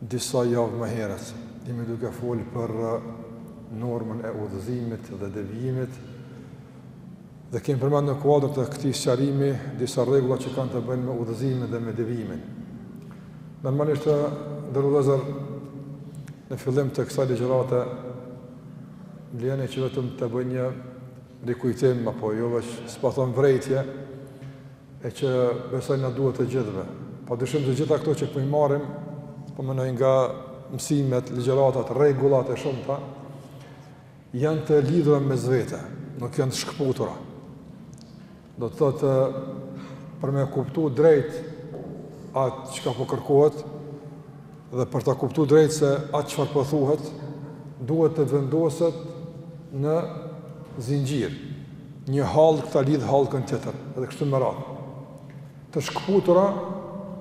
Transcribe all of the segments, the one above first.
Disa javë më herët, jemi duke fol për normën e udhëzimit dhe devijimit, dhe kemi përmend në kuadër të këtij sqarimi disa rregulla që kanë të bëjnë me udhëzimin dhe me devijimin. Normalisht të nderuar vëllezër në fillim të kësaj ligjërate, më lejoni që vetëm ta bëj një rikujtim, apo jo veç, si po thonë vrejtje, e që besoj na duhet të gjithëve. Padyshim të gjitha këto që po i marrim, po mendoj nga mësimet, ligjëratat, rregullat e shumta janë të lidhura mes vete, nuk janë të shkëputura. Do të thotë për me kuptu drejt atë çka po kërkohet, Dhe për ta kuptu drejt se atë çfarë po thuhet, duhet të vendoset në zinxhir. Një hallkë e lidh hallkën tjetër, edhe kështu me radhë. Të shkëputura,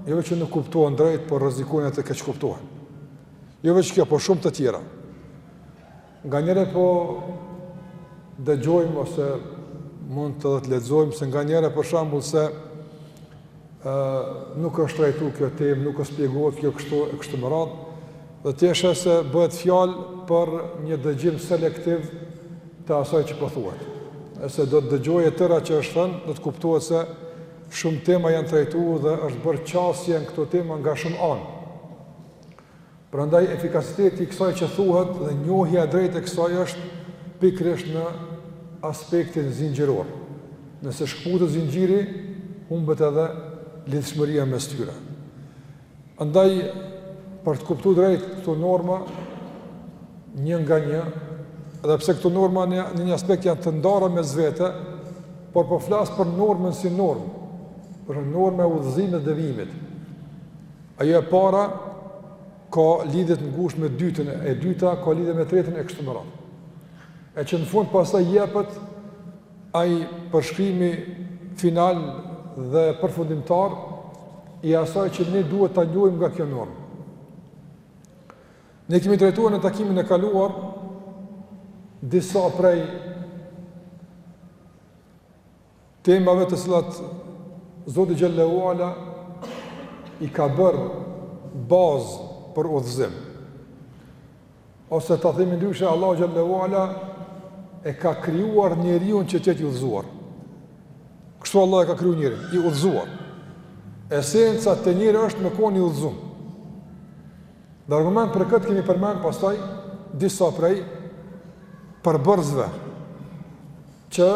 jo veç që nuk kuptohen drejt, por rrezikojnë të keqkuptohen. Jo veç kjo, por shumë të tjera. Nganjëherë po dëgjojmë ose mundet edhe të lexojmë se nganjëherë për shembull se e, nuk është trajtu kjo temë, nuk shpjegohet kjo kështu e kështu me radhë, dhe ti e sheh se bëhet fjalë për një dëgjim selektiv të asaj që po thuhet. Po nëse do të dëgjohej e tëra që është thënë, do të kuptohet se shumë tema janë trajtu dhe është bërë qasje në këto tema nga shumë anë. Prandaj efikasiteti i kësaj që thuhet dhe njohja e drejtë e kësaj është pikërisht në aspektin zinxhiror. Nëse shkëputet zinxhiri, humbet edhe lidhshmëria mes tyre. Andaj për t'i kuptu drejt këto norma një nga një, edhe pse këto norma në një aspekt janë të ndara mes vete, por po flas për normën si normë, për normën e udhëzimit dhe devijimit. Ajo e para ka lidhje të ngushtë me dytën, e dyta ka lidhje me tretën e kështu me radhë. E që në fund pastaj jepet ai përshkrimi final dhe përfundimtar i asaj që ne duhet ta njohim nga kjo normë. Ne kemi trajtuar në takimin e kaluar disa prej Temave të cilat Zoti xhelle ue ala i ka bërë bazë për udhëzim. Ose ta themi ndryshe Allahu xhelle ue ala e ka krijuar njeriun që të jetë i udhëzuar. Kështu Allahu e ka krijuar njeriun, i udhëzuar. Esenca te njeriu është me kon i udhëzum. Dhe argument për këtë kemi përmend pastaj disa prej përbërësve që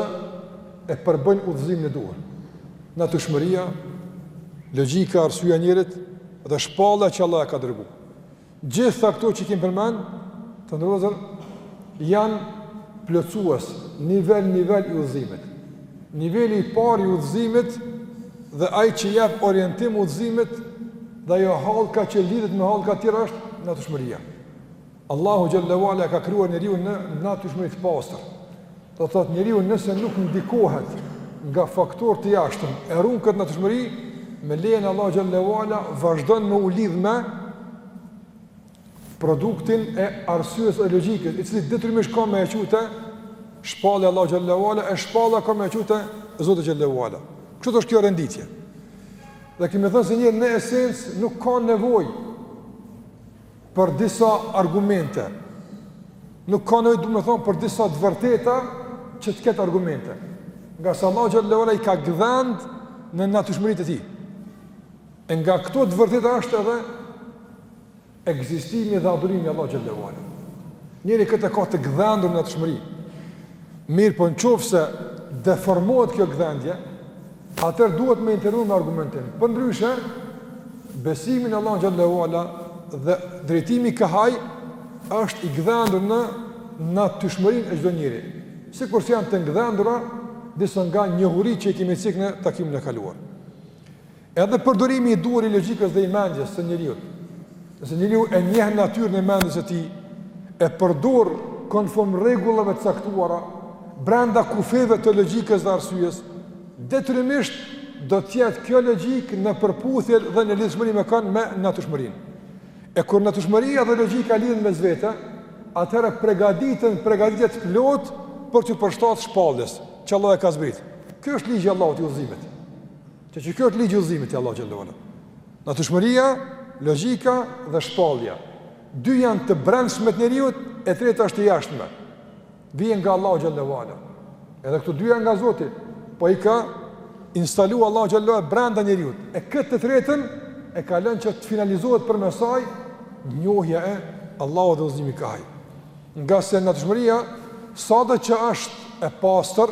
e përbëjnë udhëzimin e duhur. Natyrshmëria, logjika, arsyeja e njeriut dhe shpalla që Allah e ka dërguar. Gjitha këto që kemi përmend, të nderuar janë plotësues nivel nivel i udhëzimit. Niveli i parë i udhëzimit dhe ai që jep orientim udhëzimit dhe ajo hallka që lidhet me hallka të tjera është natyrshmëria. Allahu xhallahu te ala e ka krijuar njeriun në natyrshmëri të pastër. Do të thotë njeriu nëse nuk ndikohet nga faktorë të jashtëm, e ruan këtë natyrshmëri me lejen e Allahu xhallahu te ala vazhdon me u lidh me produktin e arsyes logjike, i cili detyrimisht ka me e çu te shpallja e Allahu xhallahu ala, e shpalla ka me e çu te Zoti xhallahu ala. Kështu është kjo renditje. Dhe kemi thënë se njeriu në esencë nuk ka nevojë për disa argumente, nuk ka nevojë domethënë për disa të vërteta që të ketë argumente. Ngase Allahu xhallahu ala i ka gdhend në natyrshmëri të tij. E nga këto të vërteta është edhe ekzistimi dhe adhurimi i Allahu xhallahu ala. Njeriu këtë ka të gdhendur në natyrshmëri. Mirëpo në qoftë se deformohet kjo gdhendje, Atëherë duhet me intervenu me argumentim. Përndryshe, besimi në Allahun xhallahu ala dhe drejtimi kah Ai është i gdhendur në natyrshmërinë e çdo njeri. Sikurse janë të ngdhendura, disa nga njohuritë që i kemi cek në takimin e kaluar. Edhe përdorimi i duhur i logjikës dhe i mendjes së njeriut. Nëse njeriu e njeh natyrën e mendjes së tij, e përdor konform rregullave të caktuara brenda kufijve të logjikës dhe arsyes, detyrimisht do të jetë kjo logjikë në përputhje dhe në lidhshmëri me kënë me natyrshmërinë. E kur natyrshmëria dhe logjika lidhen mes vete, atëherë pregatiten pregatitje të plotë për t'iu përshtat shpalljes që Allah e ka zbrit. Ky është ligji i Allahut i udhëzimit. Ky është ligji i udhëzimit i Allahut që Natyrshmëria, logjika dhe shpallja. Dy janë të brendshme te njeriu, e treta është e jashtme. Vjen nga Allahu xhallahu ala. Edhe këto dy janë nga Zoti, po i ka instaluar Allahu xhallahu ala brenda njeriut. E këtë të tretën e ka lënë që të finalizohet përmes saj njohja e Allahut dhe udhëzimi kah Ai. Ngase natyrshmëria sado që është e pastër,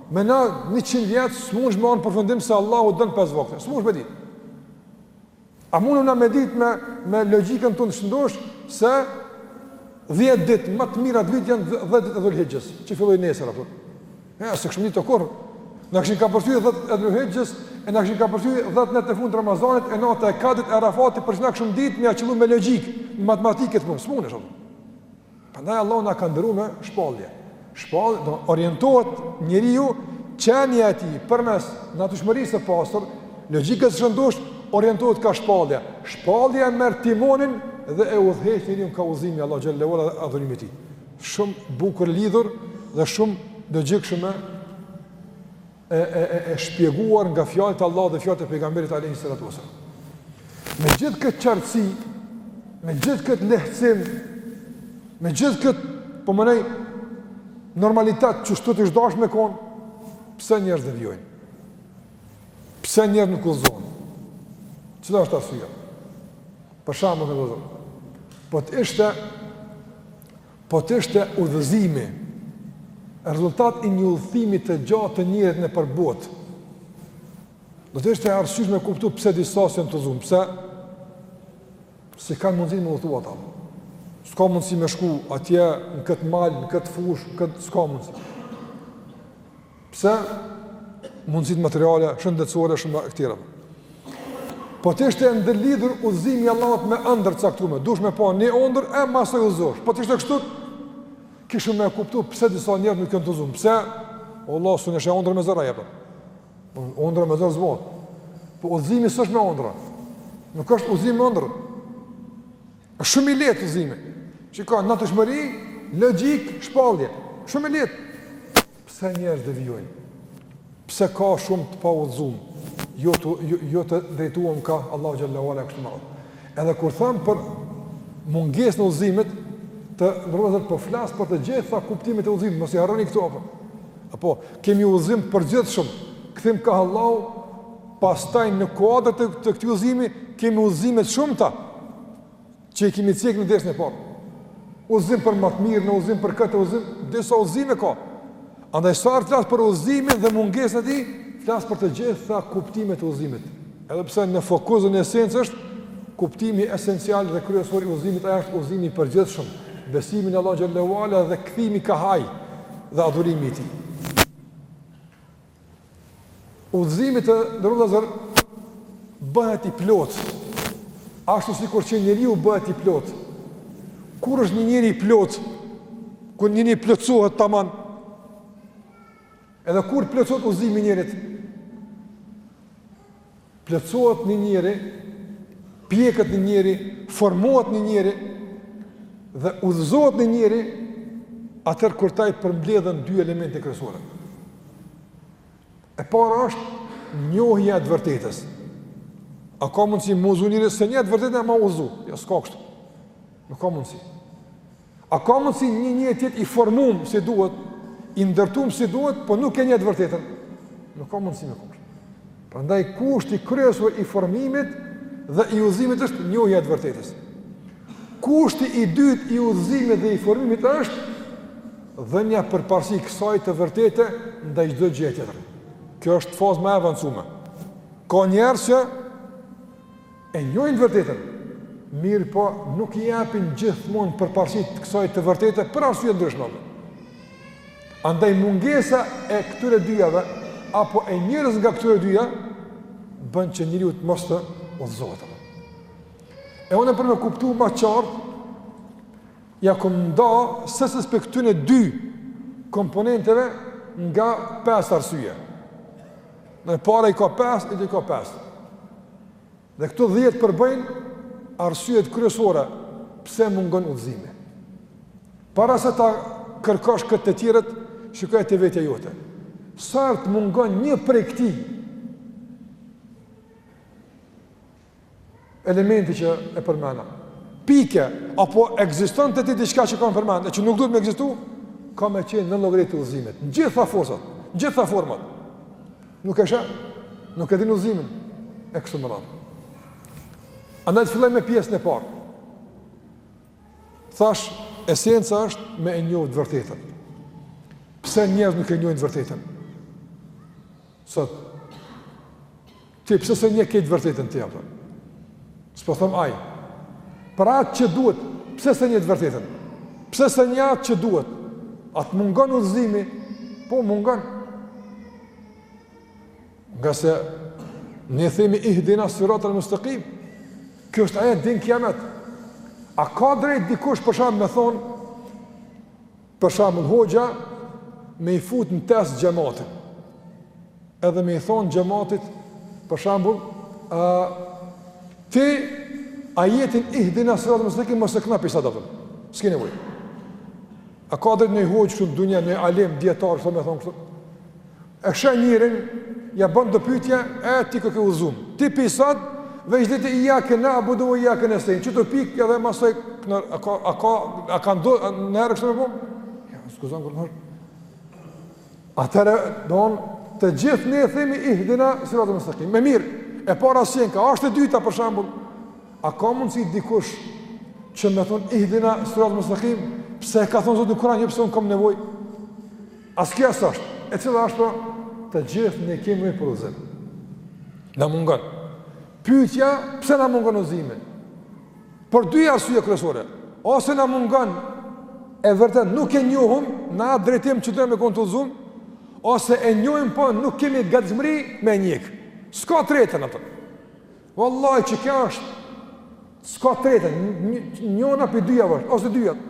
Me na 100 vjet s'munesh me ardh n' përfundim se Allahu don pesë vakte. S'munesh me ditë. A mundum na me ditë me me logjikën tonë të shëndoshë se 10 ditë ma të mira të vitit janë 10 ditët e Dhulhijhes, që fillojnë nesër apo. Ja, s'e kishim dit kurrë. Na kishin kanë përzi 10 e Dhulhijhes, e na kishin kanë përzi 10 netët e fundit të Ramazanit, e nata e Kadrit e Arafatit për çka kishim ditë me ia qëllu me logjikë, me matematikë të punë. S'munesh. Prandaj Allahu na ka nderu me shpallje. Shpallje, do orientohet njeriu qenia e tij përmes natyrshmërisë së pastër, logjikës së shëndoshë orientohet ka shpallja. Shpallja merr timonin dhe e udhëheq njeriun ka udhëzimi i Allahut xhele ue ala adhurimit të tij. Shumë bukur e lidhur dhe shumë logjikshme e e e e shpjeguar nga fjalët e Allahut dhe fjalët e pejgamberit alejhi salatu ues-selam. Me gjithë këtë qartësi, me gjithë këtë lehtësim, me gjithë këtë po mendoj normalitet që kështu është dasht me kon, pse njerëzit devijojnë? Pse njerëzit nuk udhëzohen? Cila është arsyeja? Për shembull, po të ishte Po të ishte udhëzimi rezultat i një udhëtimi të gjatë të njerit nëpër botë, do të ishte e arsyeshme me kuptu pse disa s'janë të udhëzuar, pse s'i kanë mundësitë me udhëtu ata. S'ka mundësi me shku atje në këtë mal, në këtë fushë, në këtë s'ka mundësi. Pse mundësitë materiale, shëndetësore, e tjera e tjera. Po të ishte i ndërlidhur udhëzimi i Allahut me ëndërr të caktume, duhesh me pa një ëndërr e masandej udhëzohesh. Po të ishte kështu, kishim me kuptu pse disa njerëz nuk janë të udhëzumë, pse, vallahi s'ma sheh ëndrrën me zor asnjëherë. Ëndrra me zor s'bohet. Po udhëzimi s'është me ëndrra. Nuk është udhëzimi me ëndrra. është shumë i lehtë udhëzimi. Që ka në të shmëri, logik, shpalje. Shumë i lehtë. Pse njerëzit devijojnë? Pse ka shumë të paudhëzum? Jo të jo, jo të drejtuar ka Allahu xhele ue ala kështu me radhë. Edhe kur thom për mungesën e udhëzimit, të nderuar po flas për të gjitha kuptimet e udhëzimit, mos i harroni këto apo. Apo kemi udhëzim të përgjithshëm. Kthim ka Allahu pastaj në kuadër të, të këtij udhëzimi kemi udhëzime të shumta. Që i kemi cek në dersin e parë. Udhëzim për më të mirë, në udhëzim për këtë udhëzim, disa udhëzime ka. Andaj sa herë të flas për udhëzimin dhe mungesën e tij, flas për të gjitha kuptimet e udhëzimit. Edhe pse në fokus në esencë është kuptimi esencial dhe kryesor i udhëzimit ai është udhëzimi i përgjithshëm, besimi në Allah xhele ue ala dhe kthimi kah ai dhe adhurimi i tij. Udhëzimi të nderuar vëllezër bëhet i plotë. Ashtu sikur që njeriu bëhet i plotë. Kur është një njeri i plotë? Kur një njeri plotësohet tamam? Edhe kur plotësohet udhëzimi i njerit? plotësohet një njeri, pjeket një njeri, formohet një njeri, dhe udhëzohet një njeri, atëherë kur te ai përmbledhen dy elemente kryesore. E para është njohja e të vërtetës. A ka mundësi me u udhëzu njeri, s'e njeh të vërtetën e me u udhëzu, jo s'ka kështu, nuk ka mundësi. A ka mundësi një njeri të jetë i formum si duhet, i ndërtum si duhet, po nuk e njeh të vërtetën? Nuk ka mundësi me kon. Prandaj kushti kryesor i formimit dhe i udhëzimit është njohja e të vërtetës. Kushti i dytë i udhëzimit dhe i formimit është dhënia përparësi kësaj të vërtete ndaj çdo gjëje tjetër. Kjo është fazë ma e avancume. Ka njerëz që E njohin të vërtetën, mirëpo nuk i japin gjithmonë përparësi kësaj të vërtete për arsye të ndryshme. Andaj mungesa e këtyre dyjave apo e njërës nga këtyre dyja bën që njeriu të mos të udhëzohet. E unë për me kuptu ma qartë ia kom nda secilës prej këtyne dy komponenteve nga pes arsye. E para i ka 5, e dyta i ka 5. Dhe këto 10 përbëjnë arsyet kryesore pse mungon udhëzimi. Para se ta kërkosh këtë te tjerët, shikoje te vetja jote. Sa herë të mungon një prej këtij? elementi që e përmenda. Pike, apo ekziston te ti diçka që kam përmend, e që nuk duhet me ekzistu, ka me qenë në llogari të udhëzimit. Në gjitha fazat, në gjitha format. Nuk e sheh, nuk e din udhëzimin, e kështu me radhë. Andaj të filloj me pjesën e parë. Thash, esenca është me e njohë të vërtetën. Pse njerëzit nuk e njohin të vërtetën? Sot, Ti pse s'e njeh këtë vërtetën ti apo? S'po thom ai. Për atë që duhet, pse s'e njeh të vërtetën? Pse s'e njeh atë që duhet? A të mungon udhëzimi? Po mungon. Ngase ne themi ihdina siratal mustaqim. Kjo është ajet deri n'kijamet. A ka drejt dikush për shembull me thonë, Për shembull, hoxha me i fut në test xhematin. Edhe me i thon xhematit, për shembull, a ti ajetin ihdina siratal mustaqim mos e kno pi sodit. S'ke nevojë. A ka drejt një hoxhë kështu në dunja, një alim, dijetar, kshtu me thonë kshtu? E sheh njerin, ia bën do pyetje, e ti koke udhëzum? Ti pi sot, veç ditë i ja ke na apo do i ja ke në sen. Çu do pik edhe më soi në a ka a ka a ka ndonjëherë kështu apo? Jo, s'guxon kurrë more. Atëherë don të gjithë ne themi ihdina siratal mustaqim. Me mirë, e para s'ka, është e dyta për shembull. A ka mundsi dikush që me thon ihdina siratal mustaqim? Pse ka thon Zoti Kur'an, jo pse un kam nevojë? As kjo as është, e cila është pra, të gjithë ne kemi nevojë për udhëzim. Na mungon. Pytja, pse na mungon udhëzimi? Për dy arsye kryesore. Ose na mungon, e vërteta nuk e njohim, në atë drejtim që duhet me konë t'udhzum, ose e njohim, po nuk kemi gatishmëri me njek. S'ka t'tretën aty. Vallahi qikjo është, s'ka t'tretën, njona pi dyjave osht, ose dyjat.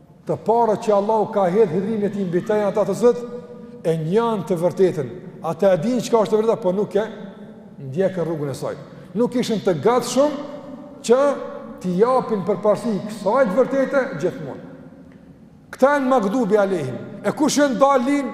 Të parët që Allahu ka hedhë hidhërimin e tij mbi ta janë ata të cilët e njohën të vërtetën, ata e dinë çka është e vërteta, po nuk e ndjekin rrugën e saj. Nuk ishën të gatshëm që t'i japin përparësi kësaj të vërtete gjithmonë. Këta janë magdubi alejhim, e kush janë dalin,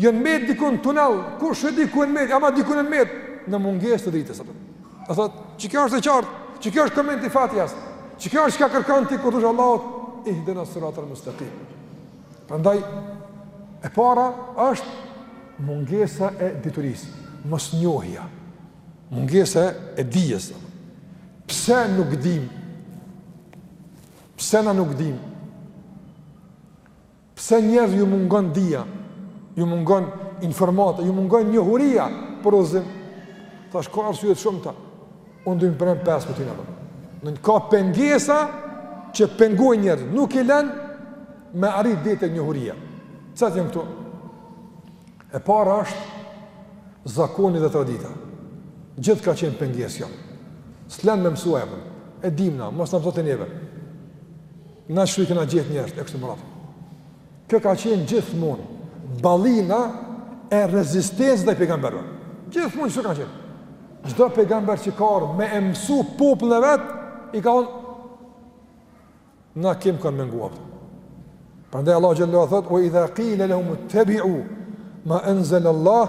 Janë mbetë dikun në tunel, kush e di ku janë mbetë, ama diku janë mbetë në mungesë të dritës apo. Do thotë, qikjo është e qartë, qikjo është komenti i Fatihas. Qikjo është çka kërkon ti kur thush Allahut ihdina siratal mustaqim. Prandaj e para është mungesa e diturisë, mos njohja. Mungesa e dijes. Pse nuk dim? Pse na nuk dim? Pse njerëzve ju mungon dija, ju mungon informata, ju mungon njohuria për udhëzim? Tash ka arsye të shumta. Unë duhet të bëjmë pesë këtu apo. Domethënë ka pengesa që pengojnë njerëzit, nuk i lën me arrit deri te njohuria. Cilat janë këto? E para është zakoni dhe tradita. Gjithë ka qenë pengesë kjo. S'lën me mësu apo. E dim na, mos na mso ti neve. Na qishtu i kena gjetë njerëzit e kështu me radhë. Kjo ka qenë gjithmonë ballina e rezistencës ndaj pejgamberëve. Gjithmonë kjo ka qenë. Çdo pejgamber që ka ardhur me e mësu popullin e vet, i kanë thonë na kim kanë menguar. Prandaj Allahu xhallahu thot: "Wa idha qila lahum ittabi'u ma anzal Allah"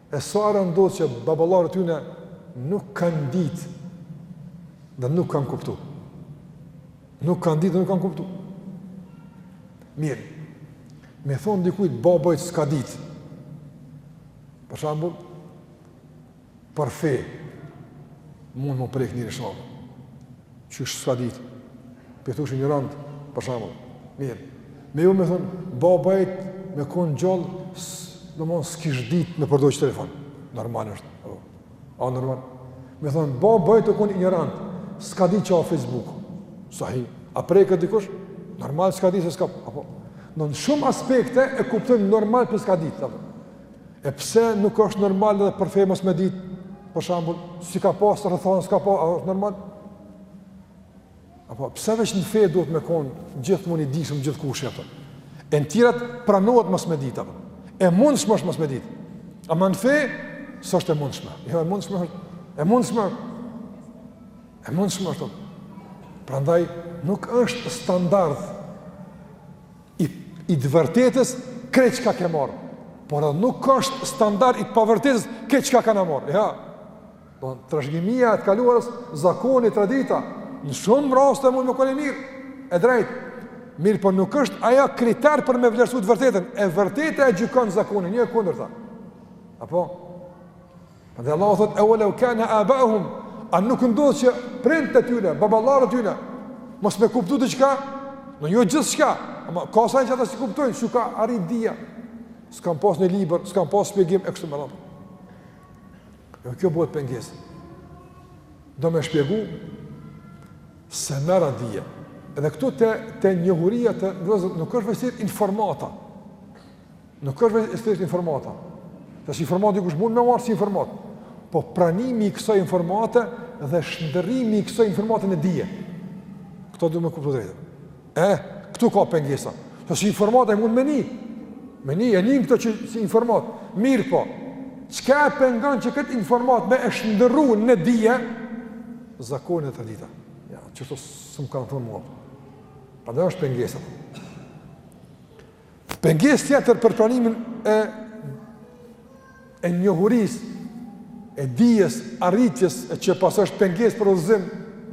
E sa herë ndodhë që baballarët juve nuk kanë ditë dhe nuk kanë kuptu. Nuk kanë ditë dhe nuk kanë kuptu. Mirë, me thonë dikujt babajt s'ka ditë. Për shambull, për fe, mund m'u prekë njeri shumë. Qysh s'ka ditë? Po i thosh injorant, për shembull. Mirë. Me ju me thonë, baba jot me konë gjallë, domethënë s'kish ditë me përdorë qit telefon. Normal është. O, a normal? Me thonë, baba jot u konë injorant, s'ka ditë çka Facebook. Sahi. A preket dikush? Normal s'ka ditë se s'ka. Apo, në shumë aspekte e kuptojnë normal që s'ka ditë. Apo. E pse nuk është normal edhe për fe mos me ditë, për shembull, si ka pas rrethanë, s'ka pas, a është normal? Apo, pse veç në fe duhet me konë gjithmonë i dijshëm gjithkush, apo? E në tjerat pranohet mos me ditë, apo? E mundshme është mos me ditë. Ama në fe s'është e mundshme. Jo, e mundshme është. E mundshme është. E mundshme është. Prandaj, nuk është standard i i të vërtetës krejt çka ke marr. Por edhe nuk është standard i të pavërtetës krejt çka kanë marr. Ja. Po trashëgimia e të kaluarës, zakoni, tradita, në shumë raste mund me konë mirë. E drejtë. Mirë, po nuk është ajo kriter për me vlerësu të vërtetën. E vërteta e gjykon zakonin, jo e kundërta. Apo Dhe Allahu thotë, eue leu kane abauhum, a nuk ndodh që prindët e tyne, baballarët e tyne, mos me kuptu diçka, jo gjithçka, ama ka sene që ata s'i kuptojnë, s'u ka arrit dija, s'kanë pas në libër, s'kanë pas shpjegim, e kështu me radhë. E kjo bëhet pengesë. Do me shpjegu, si merret dija. Edhe këtu te, te njohuria të vëzët, nuk është veç informata. Nuk është veç thjesht informata. Tash informatën dikush mund me marrë si informatë, po pranimi i kësaj informate dhe shndërrimi i kësaj informate në dije. Këto duhet të kuptohet drejtë. E, këtu ka pengesa. Tash informata mund me ni. Me ni e nin këto që si informatë. Mirëpo çka e pengon që këtë informatë me e shndërru në dije? Zakoni, tradita. Ja, kështu s'm kanë thonë mua. Prandaj është pengesa. Pengesë tjetër për pranimin e e njohurisë, e dijes, arritjes, që pastaj është pengesë për udhëzim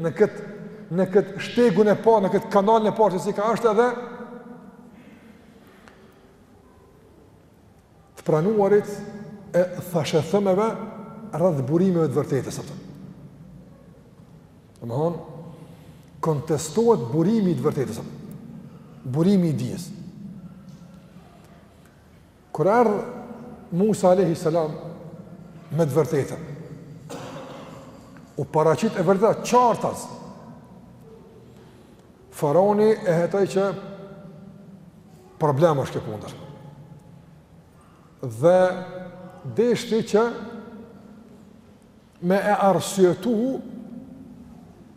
në këtë në këtë shtegun e parë, në këtë kanalin e parë që si ka është edhe të pranuarit e thashethëmeve rreth burimeve të së vërtetës atë. Domethënë, kontestohet burimi i të vërtetës atë. Burimi i dijes. Kur erdh Musa a.s. me të vërtetën, u paraqit e vërteta qartas, faraoni e hetoi që Problem është kjo punë. Dhe deshti që me e arsyetu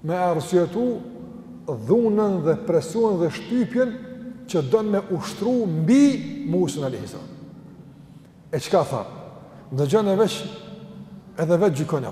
me e arsyetu dhunën dhe presuan dhe shtypjen që don me ushtru mbi Musën alejhisselam. E çka tha? Ndëgjone veç edhe vetë gjykon e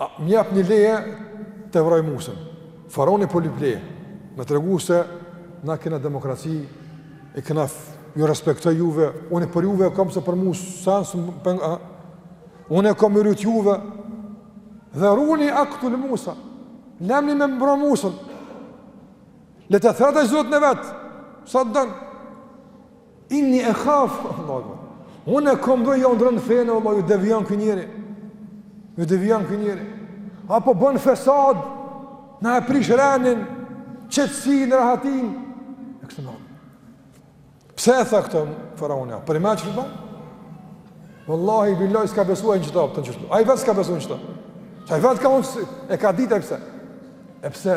A më japni leje të vroj Musën? Faraoni po lyp leje, me tregu se na kena demokraci, i kena, ju respektoj juve, unë për juve e kam se për mua sans peng a. Unë e kam i rrit juve. Dheruni aktul Musa. Lemni me vra Musën. Le të thërret Zotin e vet, sa të don. Inni ekhaf, unë e kom dro ju ndërron fenë, Allah, ju devijon ky njeri, ju devijon ky njeri, apo bën fesad, na e prish rendin, qetësinë, rahatinë, e kështë në rëmë. Pse e tha këto, faraoni, për i me që të bëmë? Wallahi billahi s'ka besuar në çdo të gjithë. Ai vetë s'ka besuar në çdo. Sa i vetë ka unë e ka ditë pse. E pse?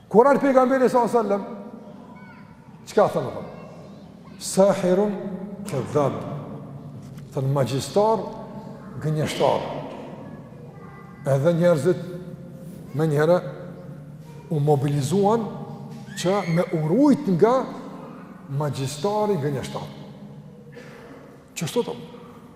Kur erdh pejgamberi sa sallam, çka thonë, thonë? Sahirun kadhab. Thonë magjistar gënjeshtar. Edhe njerëzit menjëherë u mobilizuan që me u rujt nga magjistari gënjeshtar. Qështu të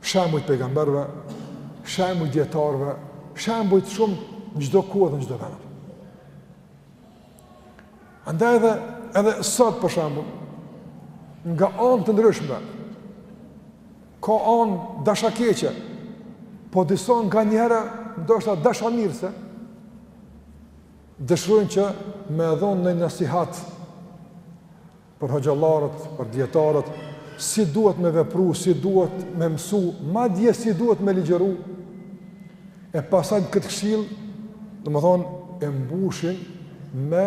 Shembuj të pejgamberëve, shembuj të dijetarëve, shembuj të shumtë në çdo kohë dhe në çdo vend. Andaj edhe edhe sot për shembull nga anë të ndryshme ka anë dashakeqe, po disa nganjëherë ndoshta dashamirëse dëshirojnë që me e dhon ndonjë nasihat për hoxhallarët, për dijetarët, si duhet me vepru, si duhet me mësu, madje si duhet me ligjëru, e pastaj në këtë këshillë, domethënë, e mbushin me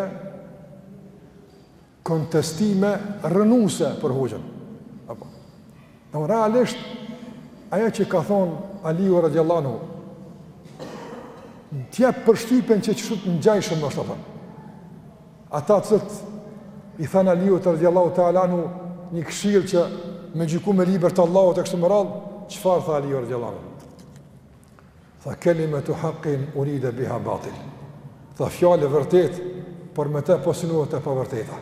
kontestime rrënuese për hoxhën. Apo. Në më realisht, ajo që ka thonë Aliu radijallahu anhu, të jep përshtypjen që qështu ngjashëm është thonë. Ata të cilët i thanë Aliut radhiyallahu ta'ala anhu një këshillë që me gjyku me libër të Allahut e kështu me radhë, çfarë tha Aliu radhiyallahu anhu? Tha kalimatu haqqin urida biha batil. Tha fjalë e vërtetë, por me të po synohet e pavërteta.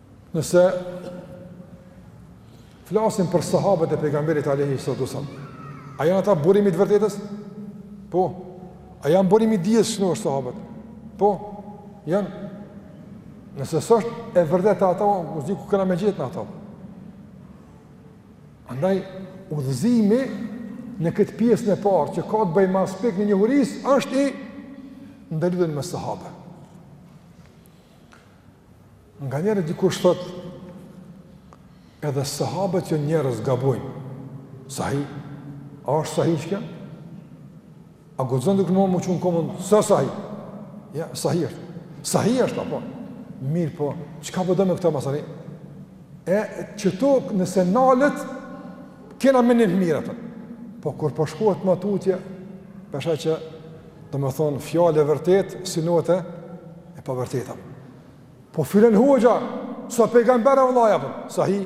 Nëse flasim për sahabët e pejgamberit alejhi salatu selam, a janë ata burim i të vërtetës? Po, a janë burim i dijes së shëndoshë sahabët? Po, janë. Nëse s'është e vërteta te ata, më s'di ku kena me e gjetë ata. Andaj, udhëzimi në këtë pjesën e parë, që ka të bëjë me aspektin e njohurisë, është i ndërlidhun me sahabët. Nganjëherë dikush thotë edhe sahabët janë njerëz gabojnë. Sahi? A është sahi që kjo? A guxon dikush m'u çu në komë? S'a sahi? Ja, sahi është. Sahi është, apo? Mirëpo, çka po do me këtë masanej? E qitu nëse nalet, kena menim mirë atë. Po kur po shkohet ma tutje, po e sheh që Domethënë, fjalë e vërtetë, synohet e pavërteta. Po filan hoxha, s'a pejgamber, vëlla, po, sahi,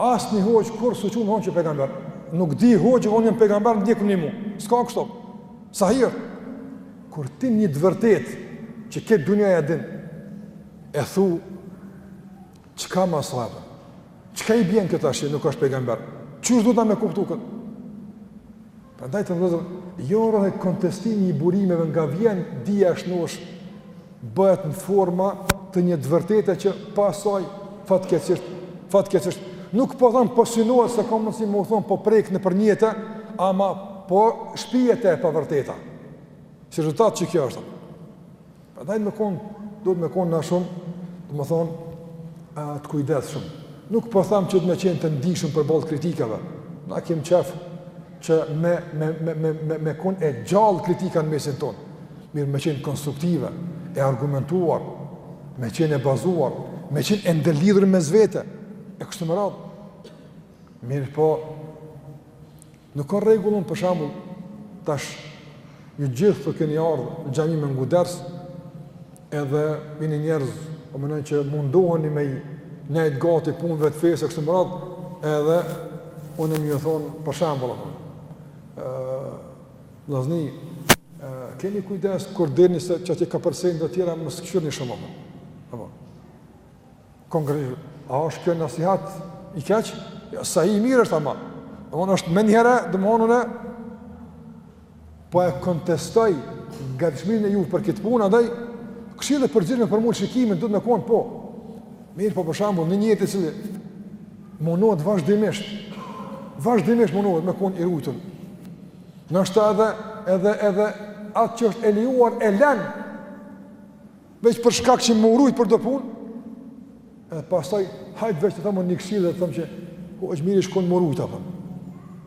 asnjë hoxhë kurrë s'u çu me thonë që pejgamber. Nuk di hoxhë, unë jam pejgamber, ndiqmëni mu. S'ka kështu, sahi është. Kur ti një të vërtetë, që krejt dunjaja e din, e thu, Çka masanej? Çka i bjen kjo tash, nuk është pejgamber? Qysh do ta me kuptu këtë? Prandaj, vëllezër, jo rrallë kontestimi i burimeve nga vjen dija është nosh, bëhet në formë të një të vërtete që pastaj fatkeqësisht, fatkeqësisht, nuk po thom po synohet se ka mundësi me u thonë po prek nëpër nijete, ama po shpie te e pavërteta. Si rezultat që kjo është. Prandaj me kon duhet me kon na shumë, domethënë, të kujdesshëm. Nuk po them që me qenë të ndjeshëm përballë kritikave. Na kem qejf që me me me me me me kon e gjallë kritika në mesin tonë. Mirë, me qenë konstruktive, e argumentuar, me qenë e bazuar, me qenë e ndërlidhur mes vete. E kështu me radhë. Mirëpo Nuk ka rregull unë për shembull tash ju gjithë që keni ardhur në xhami me ngu ders edhe jeni njerëz po mendoj që mundoheni me nejt gati punëve të fesë kështu me radhë edhe unë me ju thon për shembull a vllazni keni kujdes kur dilni se çati ka përse të tjera mos kqyrni shumë apo apo Kongreshëm. A është kjo nasihat i keq? Jo, sa i mirë është ama. Domethënë është menjëherë, domethënë po e kontestoj gatishmërinë e juve për këtë punë, andaj, këshillat e përgjithshme për me ul shikimin, duhet me konë, po. Mirëpo për shambull, njërit i cili, munohet vazhdimisht, vazhdimisht munohet me konë i rujtun. Nashta edhe, edhe, edhe, atë që është e lejuar e len, Veç për shkak që m'u rujt për do punë, edhe pastaj, hajt veç të tham një këshillë, të tham që është mirë i shkon m'u rujt, a po.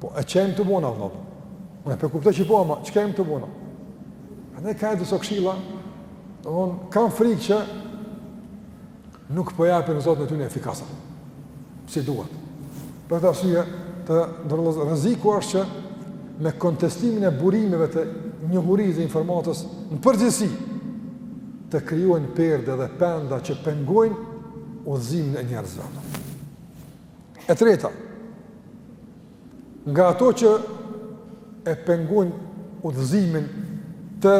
Po, qe jam tu bo, vlla. Unë po e kuptoj që po, ama, qe jam tu bo? Ende ka edhe kso këshilla, domethënë, kam frikë që nuk po japin rezultatin e tyne efikas, si duhet. Për këtë arsye, të nderuar rreziku është që me kontestimin e burimeve të njohurisë dhe informatës në përgjithësi të krijohen perde dhe penda që pengojnë udhëzimin e njerëzve. E treta, nga ato që e pengojnë udhëzimin të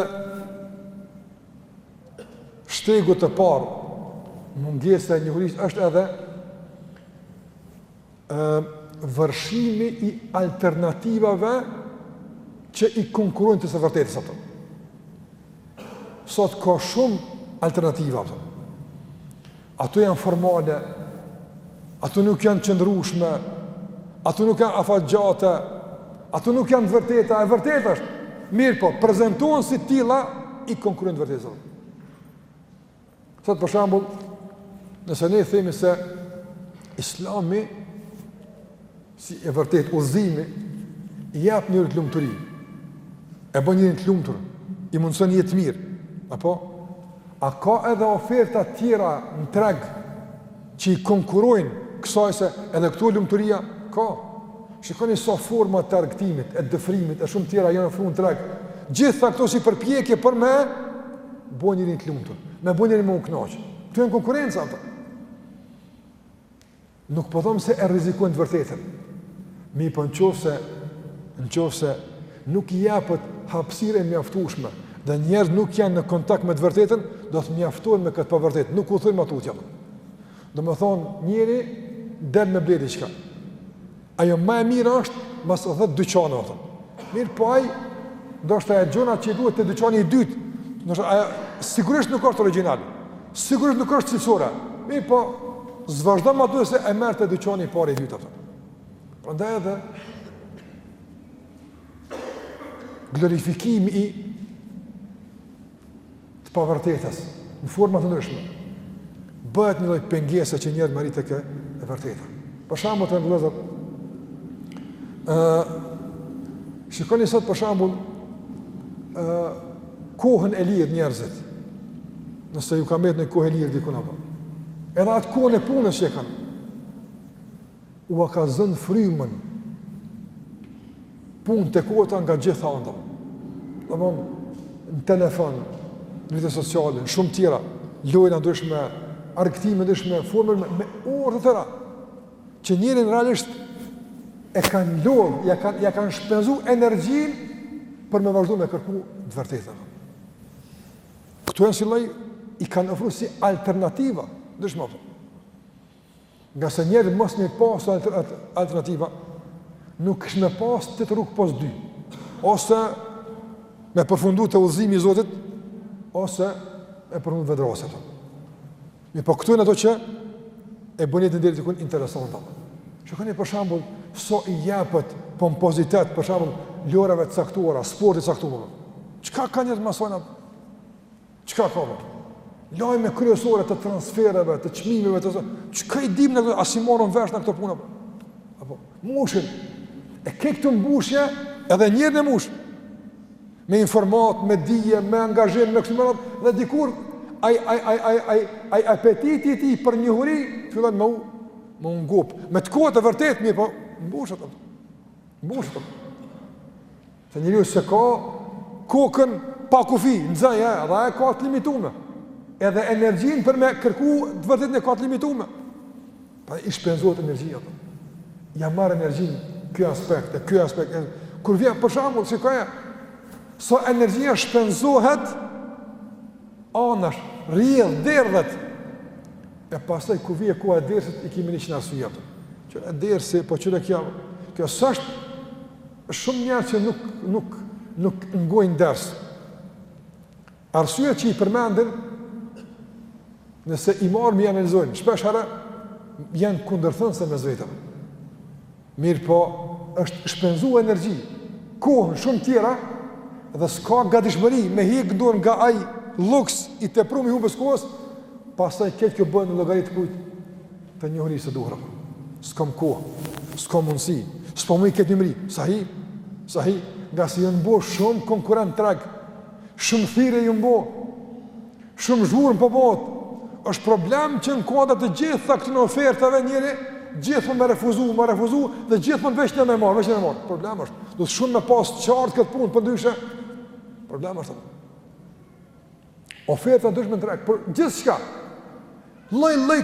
shtegu i drejtë mungesa e njohurisë është edhe ë vërshimi i alternativave që i konkurrojnë së vërtetës ato. Sot ka shumë alternativa ato. Ato janë formale, ato nuk janë qëndrushme, ato nuk janë afatgjate, ato nuk janë vërteta, e vërteta është, mirëpo, prezentohen si tilla, i konkurojnë të vërtetës. Sot për shembull, nëse ne themi se islami Si e vërtet udhëzimi i jep njerit lumturi. E bon njerin të lumtur, i mundëson jetë mirë. Apo a ka edhe oferta të tjera në treg që i konkurojnë kësaj se edhe këtu lumturia? Ka. Shikoni sa forma të argëtimit, e dëfrimit, e shumë tjera janë ofru në treg. Gjitha këto si përpjekje për me bo njerin të lumtur, me bo njerin me u knaqë. Këto janë konkurenca, ato. Nuk po them se e rrezikojnë të vërtetën. Mirpo në qoftë se në qoftë se nuk i japet hapësirë e mjaftueshme dhe njerëzit nuk janë në kontakt me të vërtetën, do të mjaftohen me këtë pavërtetë, nuk hulumtojnë ma tutje. Domethënë, njeri del me blerë diçka. Ajo më e mira është mas 10 dyqanëve thotë. Mirëpo ai ndoshta e gjon atë që duhet te dyqani i dytë. Sigurisht nuk është origjinal. Sigurisht nuk është cilësore. Mirëpo s'vazhdon ma tutje se e merr te dyqani i parë i dytë atë. Prandaj edhe glorifikimi i të pavërtetës në forma të ndryshme bëhet një lloj pengese që njerëz me arri te e vërteta. Për shembull të nderuar vëllezër, shikoni sot për shembull kohën e lirë njerëzit, nëse ju ka metë naj kohë e lirë dikun apo. edhe atë kohën e punës që e kanë, Ua ka zënë frymën punët e kota nga gjitha anët. Dhe mund, në telefon, në rrjete sociale, në shumë tjera, lojna ndryshme, argëtime ndryshme, forma me, me orë të tëra, që njerin realisht e kanë lodh, ja kanë, ja kanë shpenzu energjin për me vazhdo me kërku të vërtetën. Këto janë si lloj, i kanë ofru si alternativa, ndryshme, Ngase njeri mos me pasë alternativa, nuk kishte me pasë tjetër rrugë pos dy. Ose me përfundu te udhëzimi i Zotit, ose me përfundu te vetëvrasja. Mirëpo këto janë ato që e bëjnë jetën deri dikun interesante. Shikoni për shembull, sa i jepet pompozitet, për shembull, lojrave të caktuara, sporte të caktuara. Çka ka njërë të masona? Çka ka bërë? Lajme kryesore të transfereve, të çmimeve të çka i dimë ne as i marrim vesh në këto puna. Apo mushin, e krejt këto mbushje edhe njerin e mush. Me informat, me dije, me angazhim, me këto dhe dikur ai ai ai ai ai ai apetiti i tij për njohuri fillon me u me u ngop. Me të kotë, të vërtetë, mirëpo mbushet. Mbushet. Se njeriu s'e ka kokën pa kufi, në zëj, e, dhe e ka të limitume. Edhe energjinë për me kërku të vërtetën e ka të limitume. Po i shpenzohet energjia, apo. Ia merr energjinë ky aspekt, e ky aspekt, e, kur vjen për shembull, si ka e, sa energjia shpenzohet, anash, rrjedh, derdhet, e pastaj kur vjen koha e dersit, i kimi njëqind arsye. Që dersi, po që në kjo, kjo s'është, Shumë njerëz që nuk nuk nuk ngojnë ders. Arsyet që i përmendin nëse i merr me i analizu, shpesh herë janë kundërthënëse mes veti. Mirëpo, është shpenzu energji, kohë në shumë tjera, dhe s'ka gatishmëri me hekë dorë nga ai luks i teprum i humbjes kohës, pastaj këtë kjo bëhet në llogari të kujt, të njohurisë së duhur. S'kam kohë, s'kam mundësi, s'po më i këtë njëmëri, sahi, sahi, ngase janë bo shumë konkurrentë n'treg, shumë thirrje janë bo, shumë zhurmë po bohet, është problem që në kuadër të gjitha këtyre ofertave njeri, gjithmonë me refuzu, me refuzu, dhe gjithmonë veç njën me marrë, veç njën me marrë, problem është, duhet shumë me pasë qartë këtë punë, përndryshe, problem është, Oferta të ndryshme n'treg, për gjithçka. Lloj-lloj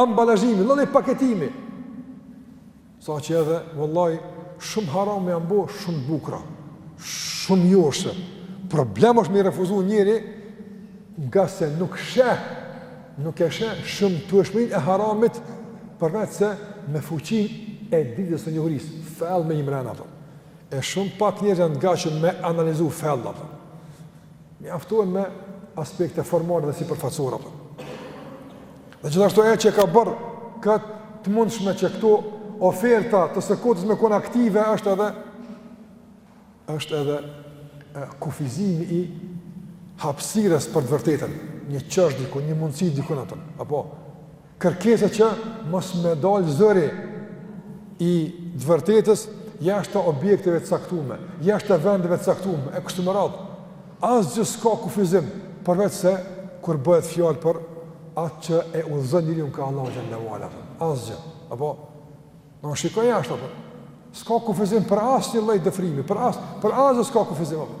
ambalazhimi, lloj-lloj paketimi. Saqë edhe vallahi shumë harame janë bo shumë bukra, shumë joshëse. Problem është me refuzu njeri ngase nuk sheh, nuk e sheh shëmtueshmërinë e haramit përveç se me fuqinë e dritës së njohurisë, fell me hi mrena, apo. e shumë pak njerëz janë gati me analizu fell, apo. Mjaftohen me aspekte formale dhe sipërfaqësore apo. Dhe gjithashtu ajo që e ka bërë këtë të mundshme që këto oferta të së kotës me kon aktive është edhe është edhe kufizimi i hapësirës për të vërtetën, një çështje diku, një mundësi diku atë. Apo Kërkesa që mos me dalë zëri i të vërtetës jashta objekteve të caktume, jashta vendeve të caktume, e kështu me radhë. Asgjë s'ka kufizim, përveç se kur bëhet fjalë për atë që e udhëzon njeriun ka Allahu xhel-le ve ala, asgjë. Apo, domethonë shiko jashta, apo, s'ka kufizim për asnjë lloj dëfrimi, për as, për asgjë s'ka kufizim, apo.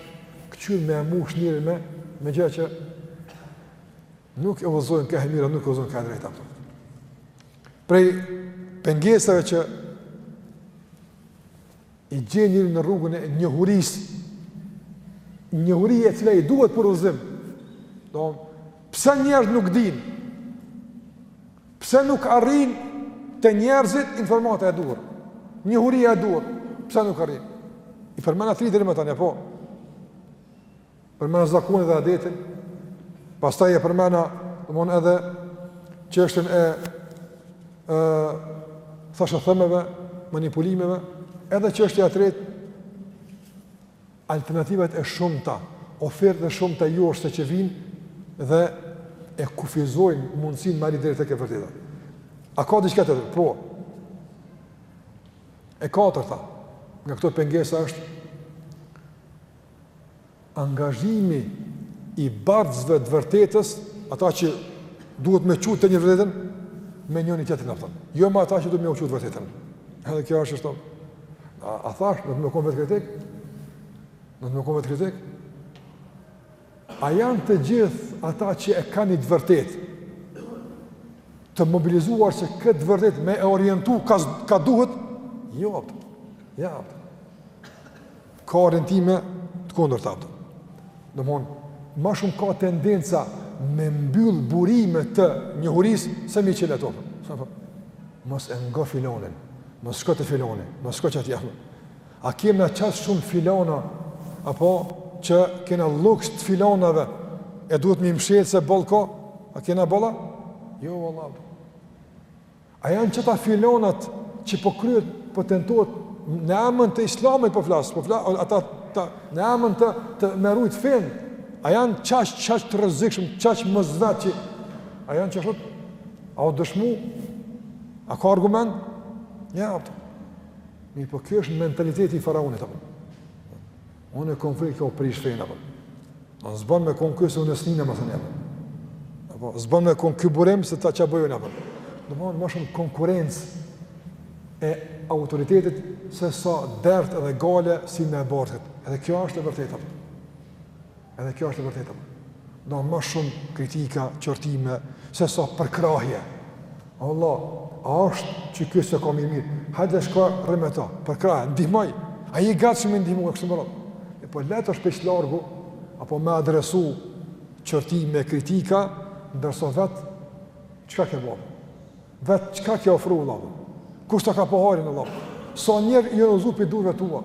Këqyr me e mush njerin me, me gjëra që nuk e udhëzojnë ka e mira, nuk e udhëzojnë ka e drejta. Prej pengesave që i gjen njeri në rrugën e njohurisë, njohuri e cila i duhet për udhëzim, do, pse njerëzit nuk din, Pse nuk arrin te njerëzit informata e duhur? Njohuria e duhur, pse nuk arrin? I përmenda tri deri më tani apo? Përmenda zakonin dhe adetin. Pastaj e përmenda, domthonë edhe çështjen e ë thashethemeve, manipulimeve, edhe çështja e tretë Alternativat e shumta, ofertat e shumta joshse që vijnë dhe e kufizojnë mundësinë me arrit deri tek e vërteta. A ka diçka tjetër? Po. E katërta, nga këto pengesa është angazhimi i bartësve të vërtetës, ata që duhet me çu te një të vërtetën, me njoni-tjetrin a kupton. Jo ma ata që duhet me u çu të vërtetën. Edhe kjo është është A, a thashë, duhet me konë vetëkritik? Duhet me konë vetëkritik? A janë të gjithë ata që e kanë një të vërtetë, të mobilizuar që këtë të vërtetë me e orientu ka, ka duhet? Jo, a kupton. Ja, a kupton. Ka orientime të kundërta a kupton. Domthon, ma shumë ka tendenca me mbyll burime të njohurisë se me i çel ato. Mos e ngo filonin, mos shko te filoni, mos shko qaty apo. A kem na qaq shumë filona apo që kena luks të filonave e duhet me i mshel se boll ka, a kena bolla? Jo valla. A janë qata filonat që po kryhet, po tentohet në emën të islamit po flas, po flas ata ta në emën të të me rujt fenë. A janë qaq qaq të rrezikshëm, qaq me zvet që a janë qashtu? A u dëshmu? A ka argument? Ja, a kupton. Mirëpo kjo është mentaliteti i faraonit apo. Unë e kom frikë po e prish fenë, apo. Unë s'bën me kon ky se unë e sninë, më thënë, apo. S'bën me kon ky burim se ta që bëjë unë, apo. Domethënë më shumë konkurrencë e autoritetit sesa dert dhe gajle si me e bartë. Edhe kjo është e vërtetë, apo. Edhe kjo është e vërtetë, apo. Domethënë më shumë kritika, qortime, sesa përkrahje. Valla, a është që ky s'e ka mirë, hajde shko rri me ta, përkrahe, ndihmoj, a je gatshëm me i ndihmu e kështu me radhë. E po lehtë është pej s'largu, apo me adresu qortime, kritika, ndërsa vetë, çka ke bërë? Vetë, çka ke ofru, valla? Kush ta ka pa hairin, valla? Sa sa njeri u udhëzu pi durve tua?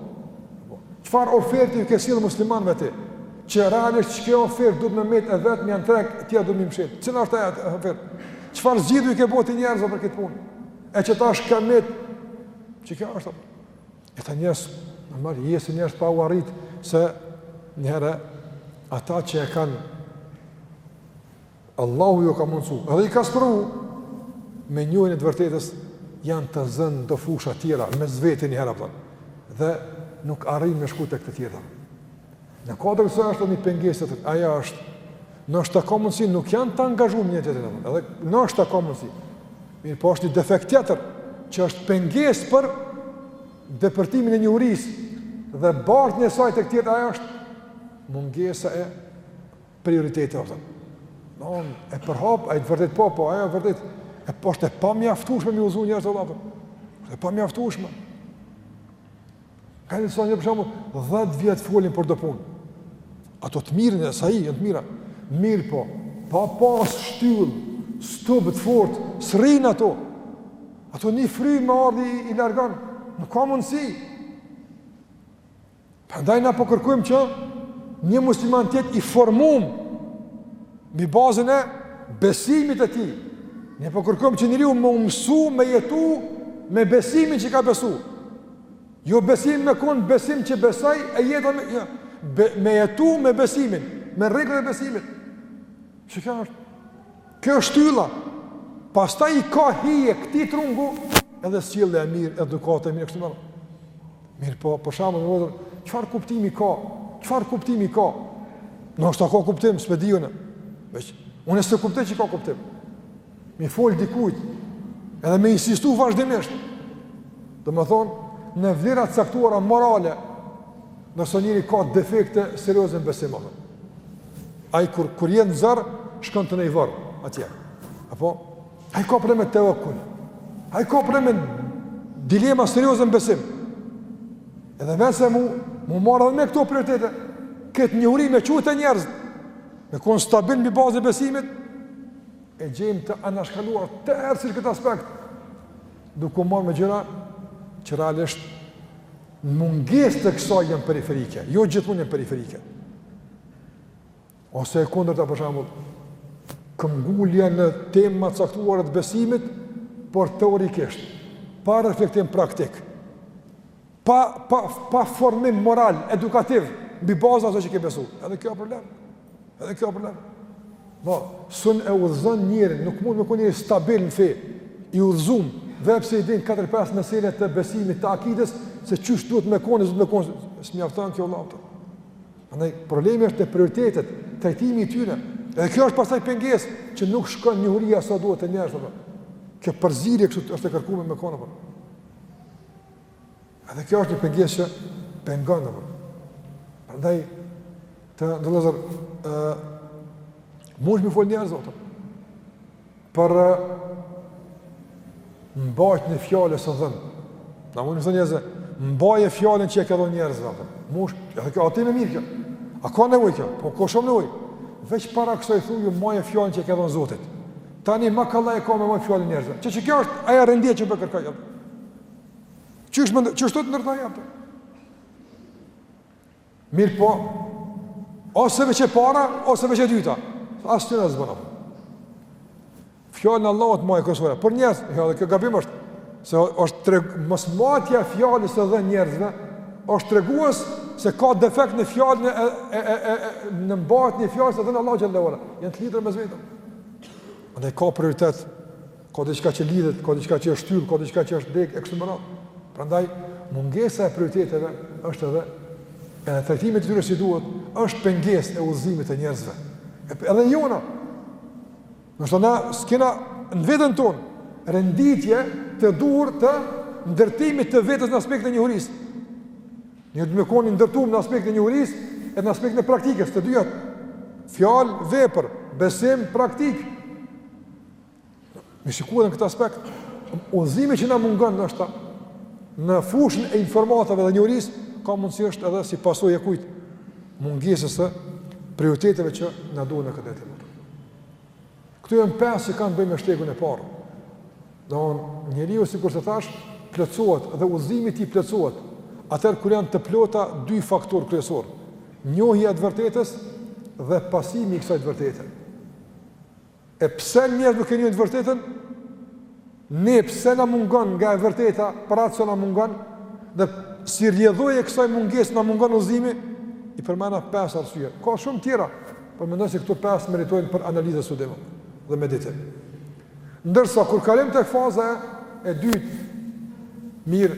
Çfarë oferte ju ke sjellë muslimanëve ti? Që realisht s'ke ofertë duhet me met e vetëm ja n'treg, ja duhet me mshel. Cila është ajo ofertë? Çfarë zgjidhje i ke bo ti njerëzve për këtë punë? E qe tash ka met, qekjo është apo? E këta njerëz, normal, jesin njerëz pa u arrit se njëherë ata që e kanë Allahu ju ka mundësu, edhe i ka sprovu, me njohjen e të vërtetës, janë të zënë n'do fusha tjera, mes veti niherë apo, dhe nuk arrijnë me shku tek të tjerët. Në kuadër kësaj është edhe një pengesë, ajo është, noshta ka mundësi, nuk janë të angazhum në të edhe noshta ka mundësi. Mirëpo është një defekt tjetër, që është pengesë për depërtimin e njohurisë, dhe bartjen e saj tek të tjerët, ajo është mungesa e prioriteteve. Domethënë e përhap ai të vërtet po po ajo vërtet e po është e pamjaftueshme me u udhëzu njerëzit, vëllezër. Është e pamjaftueshme. Ka insanë për shembull 10 vjet folin për do punë. Ato të mirën e saj janë të mira. Mirëpo, pa pas shtyllë, stub të fortë, s'rrin ato. Ato një frymë me ardh i largon. Nuk ka mundësi. Prandaj na po kërkojmë që një musliman të jetë i formum mbi bazën e besimit të tij. Na po kërkojmë që njeriu m'u mësu me jetu me besimin që ka besu. Jo besim me kon, besim që besoj e jeto me jo, be, me jetu me besimin, me rregullat e besimit. Çka është? Kjo është shtylla. Pastaj i ka hije këtij trungu edhe sjellja e mirë, edukata e mirë kështu me radhë. Mirëpo, për shembull, vëllezër, çfarë kuptimi ka? Çfarë kuptimi ka? Noshta ka kuptim, s'pe di unë. Veç, unë s'e kuptoj që ka kuptim. Me i fol dikujt, edhe me insistu vazhdimisht. Domethënë, në vlera të caktuara morale, Nëse njëri ka defekte serioze në besim, apo? Ai kur kur jen në zor, shkon te nenj vorr atje. Apo ai ka probleme te okul. Ai ka probleme dilema serioze në besim. Edhe në vend se mu mu marrë me këto prioritete, këtë njohuri me çu te njerëz, me konë stabil mbi bazat e besimit, e gjejmë të anashkaluar tërësisht këtë aspekt, duke u marrë me gjëra që realisht Në mungesë të kësaj janë periferike, jo gjithmonë janë periferike. Ose e kundërta për shembull, këmbëngulja në tema të caktuara të besimit, por teorikisht, pa reflektim praktik, pa, pa, pa formim moral, edukativ, mbi baza asaj që ke besu. Edhe kjo problem. Edhe kjo problem. Po, sun e udhëzon njërin, nuk mund me kon njeri stabil në fe, i udhëzum, edhe pse i din 4-5 mesele të besimit të akides, se qysh duhet me konë, s'duhet me konë, s'mjafton kjo lapta. Andaj, problemi është te prioritetet, trajtimi i tyre, edhe kjo është pastaj pengesë, që nuk shkon njohuria sa duhet te njerëz, kjo përzirje këtu s' është e kërkume me konë, për. Edhe kjo është një pengesë që pengon apo. Prandaj të nderuar vëllezër, ë mundesh me i fol njerëzve. Për mbajtjen e fjalës së dhënë. Mundesh me u thonë njerëzve, mbajë fjalën që e ke dhënë njerëzve. Mush, edhe kjo temë e mirë kjo. A ka nevojë kjo? Po ka shumë nevojë. Veç para kësaj thuju mbajë fjalën që ia ke dhënë Zotit. Tani ma kollaj e ka me fjalën njerëzve. Qe kjo është ajo renditje që po kërkoj. Qysh me ndon, çu sot ndërtoi atë? Mirëpo, ose veç e para, ose veç e dyta. Ajo s'bën. Fjalën Allahut mbaje kryesore. Për njerëz, ja, dhe kjo gabim është, se është treg, mosmbajtja e fjalës së dhënë njerëzve, është tregues se ka defekt në fjalën e, e, e, e, e në mbajtjen e fjalës së dhënë Allahut xhele ue ala. Janë të lidhura mes vete. Andaj ka prioritet ka diçka që lidhet, ka diçka që është shtyllë, ka diçka që është degë, e kështu me radhë. Prandaj, mungesa e prioriteteve është edhe, edhe trajtimit të tyre si duhet, është pengesë e udhëzimit të njerëzve. E, edhe jona. Nëse na, s'kena në veten tonë, renditje të duhur të ndërtimit të vetes në aspektin e njohurisë. Një të me konë i ndërtum në aspektin e njohurisë, edhe në aspektin e praktikës, të dyjat. Fjalë, vepër, besim, praktikë. Me shikuar në këtë aspekt, udhëzimi që na mungon ndoshta në fushën e informatave dhe njohurisë ka mundësi është edhe si pasojë e kujt mungesës së prioriteteve që na duhen në këtë ditë. Këto janë pesë që kanë të bëjnë me shtegun e parë. Don njeriu sikurse thashë plotësohet dhe udhëzimi i tij plotësohet. Atëherë kur janë të plota dy faktorë kryesorë, njohja e të vërtetës dhe pasimi i kësaj të vërtete. E pse njerëz nuk e njohin të vërtetën? Ne pse na mungon nga e vërteta, për atë që na mungon? Dhe si rrjedhojë e kësaj mungesë na mungon udhëzimi? I përmana 5 arsye. Ka shumë tjera, por mendoj se këto 5 meritojnë për analizë, studim dhe meditim. Ndërsa kur kalim tek faza e dytë, mirë,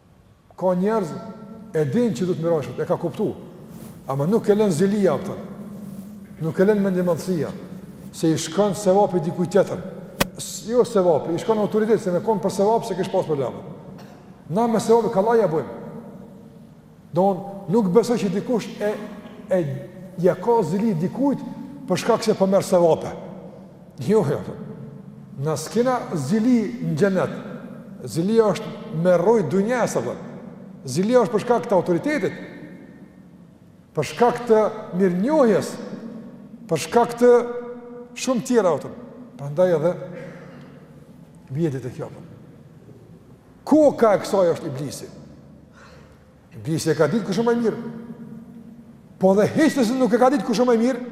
Ka njerëz e din që do të mirë asht, e ka kuptu, ama nuk e lën zilia apo, nuk e lën mendjemadhësia, se i shkon sevapi dikujt tjetër, jo sevapi, i shkon autoritet, se me kon për sevap s'e kish pas problem. Na me sevape kollaj ja bojmë. Don, nuk besoj që dikush e, e ja ka zili dikujt për shkak se po merr sevape. Jo, jo, jo. Na s'kena zili në xhenet. Zilia është me rroj dynjes, apo. Zilia është për shkak të autoritetit. Për shkak të mirënjohjes. Për shkak të shumë tjera, apo. Prandaj edhe, vjetit e kjo, apo. Koka e kësaj është iblisi. Iblisi e ka ditë kush është më i mirë. Po edhe hiç nëse nuk e ka ditë kush është më i mirë,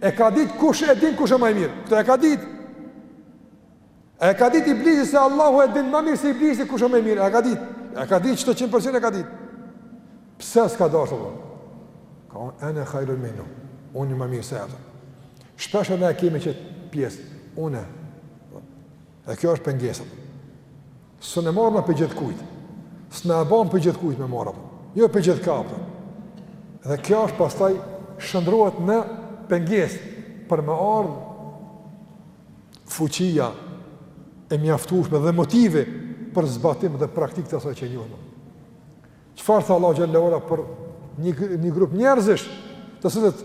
e ka ditë kush e din kush është më i mirë. Këtë e ka ditë. E ka ditë iblisi se Allahu e din më mirë se iblisi kush është më i mirë. E ka ditë. E ka ditë qeto 100% e ka ditë. Pse s'ka dashur Allah? Ka unë ene hajrun minhu, unë jam më i mirë se edhe. Shpesh ne e kemi qet pjesë, unë e. E kjo është pengesë. S'un e marr na prej gjithkujt. S'na e ban prej gjithkujt me marrë. Jo prej gjithkah, apo. Dhe kjo është pastaj shndërrohet në pengesë për me ardhë fuqia e mjaftushme dhe motivi për zbatim dhe praktikë të asaj që njohim. Çfarë tha Allahu xhelle ue ala për një, një grup njerëzish të cilët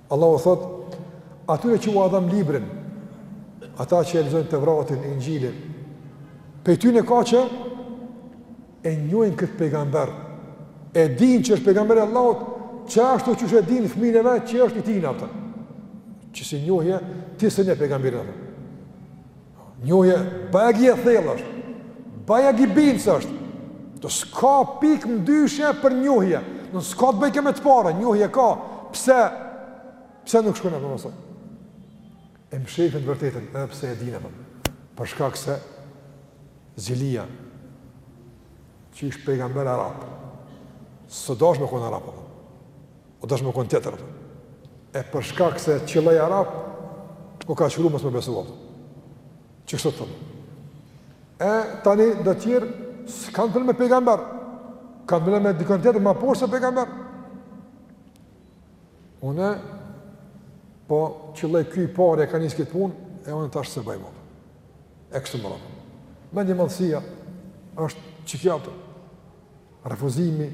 Allahu thotë, atyre që ua dhamë librin, ata që e lexojnë Tevratin, Inxhilin, pej tyne ka që e njohin këtë pejgamber, e dinë që është pejgamber i Allahut, qashtu qysh e dinë fëmijën e vet që është i tina, apo. që si njohje, ti së një pejgamber i Allahut. Njoje, bajagi e thellë është, bajagi bindshme është, tu s'ka pikë mëdyshje për njohje, nuk ka të bajke me të pare, njohje ka, pse, pse nuk shkojnë pas asaj? E mshefin të vërtetën, edhe pse e dinë, për shkak se zilia, që ish pejgamber arab, s'u dash me kon arab. U dash me kon tjetër. E për shkak se qelloi arab, u ka shku mos me besu. Që kështu thon. E tani do tjerë s'kan problem me pejgamber. Kan problem me dikon tjetër më poshtë se pejgamber. Po qelloi ky i pari e ka nis këtë punë e unë tash s'e baj. E kështu me radhë. Mendjemadhësia është çikjo Refuzimi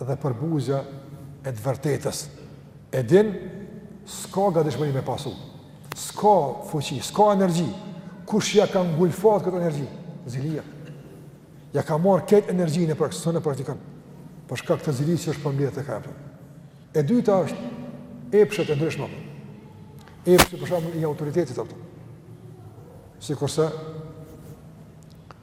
dhe përbuzja e të vërtetës. E din, s'ka gatishmëri me pasu, s'ka fuqi, s'ka energji, kush ja ka ngulfat këtë energji? Zilia. Ja ka marrë këtë energji nuk e praktikon, për shkak të zilisë që është përmbledh te ky. E dyta është epshet e ndryshma, epshet për shembull i autoritetit, a po. si kurse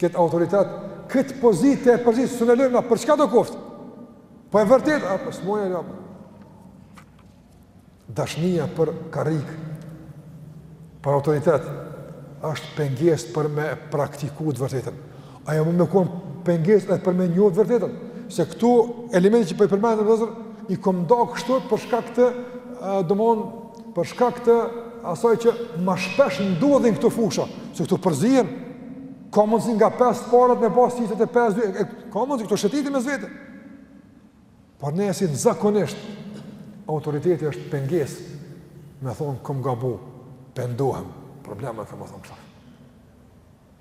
këtë autoritet, këtë pozitë ti e përzit, s'e lëjmë na për çka do koftë? Po e vërtet, ama s'muj e lëjmë? Dashnia për karrikë, për autoritet, është pengesë për me praktiku të vërtetën. Ajo mund me konë pengesë edhe për me njohë të vërtetën, se këto elemente që po i përmend, vëllezër, i kom da kështu për shkak të, do për shkak të asaj që më shpesh ndodhin në këto fusha, se këto përzihen, ka mundësi nga 5 të parat me pas qit te 5 të dytat, e, ka mundësi këto shëtitin mes vete. Por ne e dim zakonisht, autoriteti është pengesë, me thonë kom gabu, pendohem, problem e ke me thonë kështu.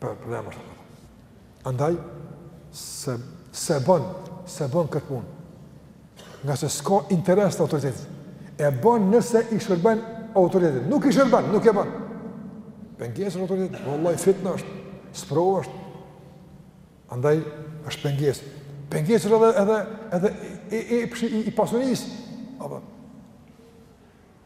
për problemet e tij. Andaj s'e bën, s'e bën këtë punë. Nga se s'ka interes të autoritetit. E bën nëse i shërben autoritetit. Nuk i shërben, nuk e bën. Pengesë është autoriteti, vallahi fitne është, sprovë është. Andaj është pengesë. Pengesë është edhe, edhe, epshi i, i, i, i pasurisë.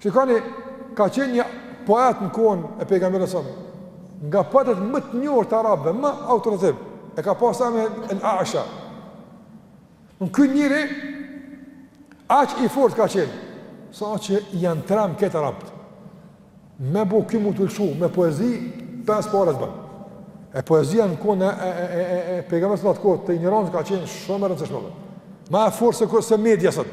Shikoni, ka qenë një poet në kohën e pejgamberit sa nga poetët më të njohur të arabëve, me autoritet, e ka pas emrin Al-Asha. Ky njeri aq i fort ka qenë, sa që janë trem këta arabët. Me bu ky me t'u lëshu, me poezi, pesë pare s't'ban. E poezia në kohën e, e, e, e, e pejgamberit sa në kohë të injorancës ka qenë shumë e rëndësishme. Ma e fort se, se media sot.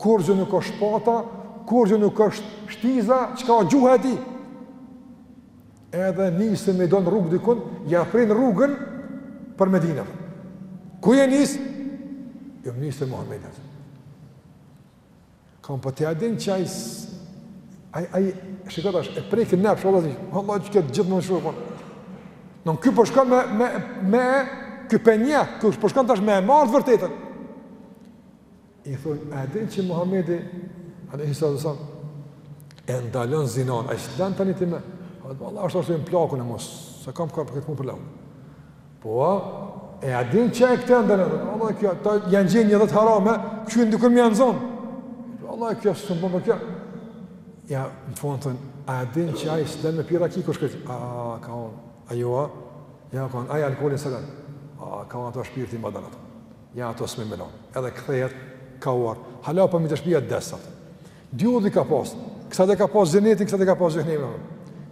Kurgjë nuk është shpata, kurgjë nuk është shtiza, çka o gjuha e tij? Edhe niset me i donë rrugë dikun, ja prin rrugën për Medina. Ku je nisë? Jo jam nisë te Muhammedi. Kam për po thotë a din që ai, ai, ai, shiko tash, e prek në nefs, shodhë zishë, Allah që këtë gjithë më në shurë, po. Don ky po shkon po me, me, me, ky penja, ky po shkon tash me e marrë të vërtetën. I thonë, a e din që Muhammedi, alaihi sallam, e ndalon zinon, ai s'lan zina të me? A vallah është arsyjnë plakun e mos, se kam ka për këtë punë për lau. Po, a, e a din që e këtë ndalon, vallah e kjo, ta ja njehen një dhe të harame, që i ndukën me janë zonë. Vallah e kjo, së të më për kjo. Ja, në fund thonë, a e din që ai s'lan me pi raki, kush këtë? A, ka thonë, a jo, a? Ja, ka thonë, ai alkoholin s'e A, ka thonë, ata shpirti me dalë Ja ato s'muj me lon. Edhe kthehet ka u ardh. Hala po mi te shpia des sot. Dy udhë ka pas. Kësajde ka pas xhenetin, kësajde ka pas xhehnemin.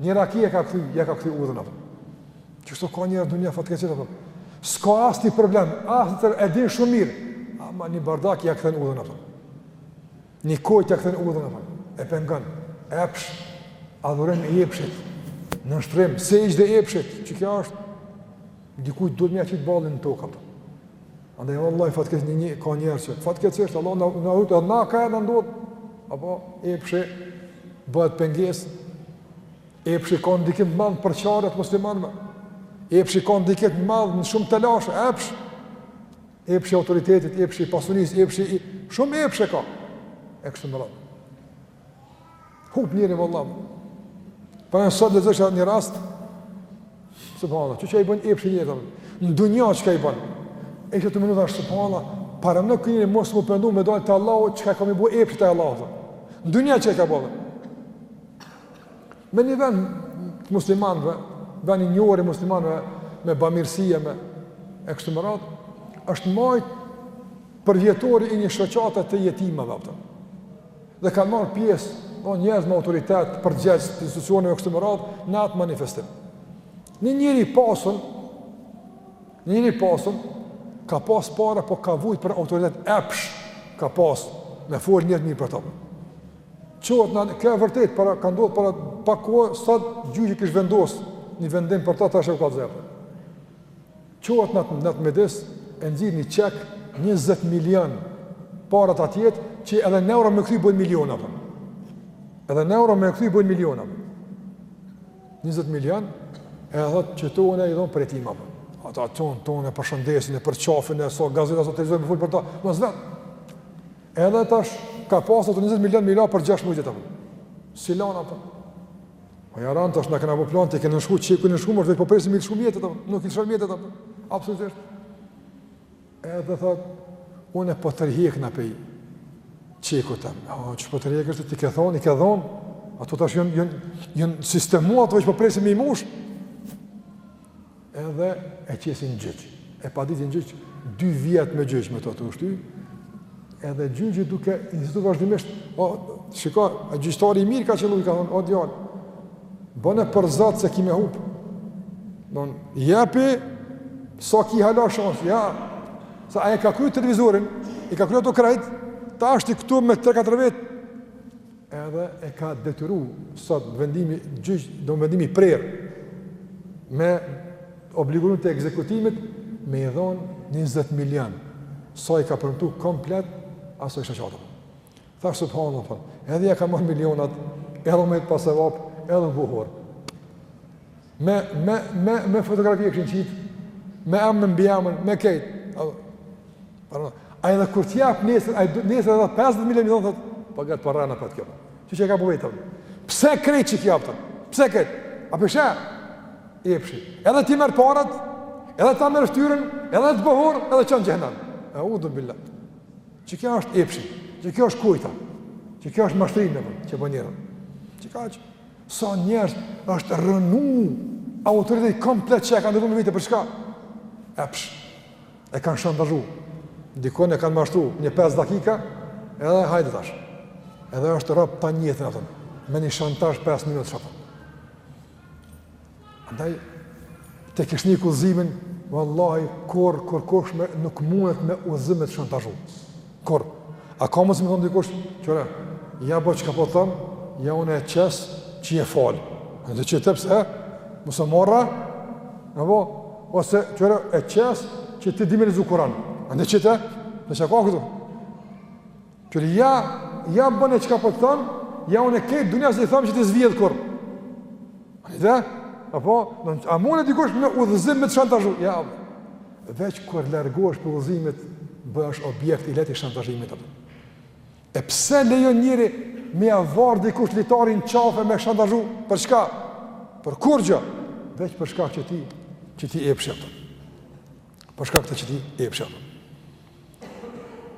Një raki e ka kthy, ja ka kthy udhën atë. Që sot ka njerëz dunja fatkeqësisht atë. S'ka asnjë problem, ai e din shumë mirë. Ama një bardak ja kthen udhën atë. Një kojë ja kthen udhën atë. E pengon. Epsh adhurim i epshit. Nënshtrim, se ishte epshit, që kjo është Dikujt duhet me ja qit ballin në tokë apo. Andaj vallahi fatkeq një një ka njerëz që fatkeqësisht Allah na na ruit edhe na ka ndodh apo epshi bëhet pengesë epshi ka ndikim të madh përçarjet muslimanëve epshi ka ndikim të madh në shumë telashe epsh epshi i autoritetit epshi i pasunisë epshi shumë epshe ka e kështu me radhë Hup njëri valla. Po në sot lexojsha një rast, subhanallah, çka çka i bën epshi njerit, në dunja çka i bën, e që të mënu dhe ashtë subhanallah, para në qoftë njëri mos me u pëndu me dojnë te Allahu çka ka me i bu epshi te Allahu, në dunja çka i ka bën. Në një ven të muslimanve, ven i njohur i muslimanve, me bamirësia, me e kështë me radhë, është majtë përvjetori i një shoqate të jetimëve, apëtëm. dhe kanë marrë pjesë o njerëz me autoritet përgjegjës të institucioneve kështu me radh në atë manifestim. Një njëri i pasun, një njëri i pasun, ka pas para, po ka vujt për autoritet epsh, ka pas me fol njerëzit për ta. Qohet në anë, kjo e vërtet, para, ka ndodhë para pak kohe, sa gjyqi kish vendosë një vendim për ta, tash po ka të zërë. Çohet në atë, në atë midis, e nxjerr një çek, njëzet milion, parat atjetë, që edhe në euro me kthy bëjnë miliona, apo. Edhe në euro me kthy bëjnë miliona, apo. Njëzet milion, e edhe thotë që tona i dhon për jetima, apo. Ata tonë, tonë, e përshëndesin, e përqafin, e sa gazeta, e sa televizione, për ta, mos vet. Edhe tash, ka pasë ato njëzet milion, me i la për gjash muj, apo. S'i lan, apo. O ja ran tash na kena apo plan ti ke nënshkru çeku nënshkru veç po presim me i lëshu mjetet apo nuk i lëshon mjetet apo absolutisht edhe thot unë po tërhekna pej çekut o qysh po tërhekesh ti ke thon i ke dhon ato tash janë janë janë sistemu ato veç po presim me mush Edhe e qesin gjyq. E paditin gjyq, dy vjet me gjyq me to tu u shty. Edhe gjyqi duke insistu vazhdimisht, o, shiko, a gjyqtari i mirë ka qëllu, i ka thonë, o, djalë, bone për Zot se ki me hup. Don, jepi, sa ki hala shansë, ja, sa a e ka kry televizorin, i ka kry ato krejt, tashti këtu me 3-4 vetë, edhe e ka detyru sot vendimi gjyqit, vendimi i prerë me obligim të ekzekutimit me i dhon 20 milion. Sa i ka premtu komplet asaj shoqate. Thashë subhanallah. Edhe ja ka marr milionat, edhe met pa sevap, edhe u bo hor. Me, me, me, me fotografi e kishin qitë, me emën mbiemën, me krejt. A edhe kur t'ja jap nesër, a edhe nesër edhe 50 milion, dhe pa gëtë për rana për të kjo. Që që e ka për vetëm? Pse krejt qe kjo apo? Pse krejt? Epshi? Epshi. Edhe t'i merr parat, edhe ta merr ftyrën, edhe të bo hor, edhe çon n'xhehenem. Eudhu billah. Qe kjo është epshi. Qe kjo është kujta. Qe kjo është mashtrimi, që bën po njerin. Që ka që? Sa njerëz është rrënu autoriteti komplet që e kanë ndërtu në vite për çka? Epsh, e kanë shantazhu, dikon e kanë mashtru një 5 dakika, edhe hajde tash. Edhe është rob tan jetën apo, me një shantazh 5 minutsh apo. Andaj, te kesh një udhëzimin, vallahi, kurr, kurrkush më nuk mundet me udhëzim me të shantazhu. Kurr. A ka mundësi me thonë dikush, kqyre, ja bo çka po thom, ja une e qes, që je fal. Ani de qite, pse, mos është marre, apo, ose kqyre, e qes, që ti di me lexu Kuran. Ani de qite, e çka ka këtu? Qëri ja, ja bone çka po të thom, ja unë e krejt dunjasë i thom që ti zvjetë kurrë. A i dhe, a po, a munet dikush me udhëzim me të shantazhu? Ja, veç kur largohesh prej udhëzimit, bëhesh objekt i lehtë i shantazhimit. E pse lejon njeri me ia varë dikush litarin qafe me shantazhu? Për çka? Për kurgjë. Veç për shkak qëti, qëti epshit. për shkak të qëti epshit.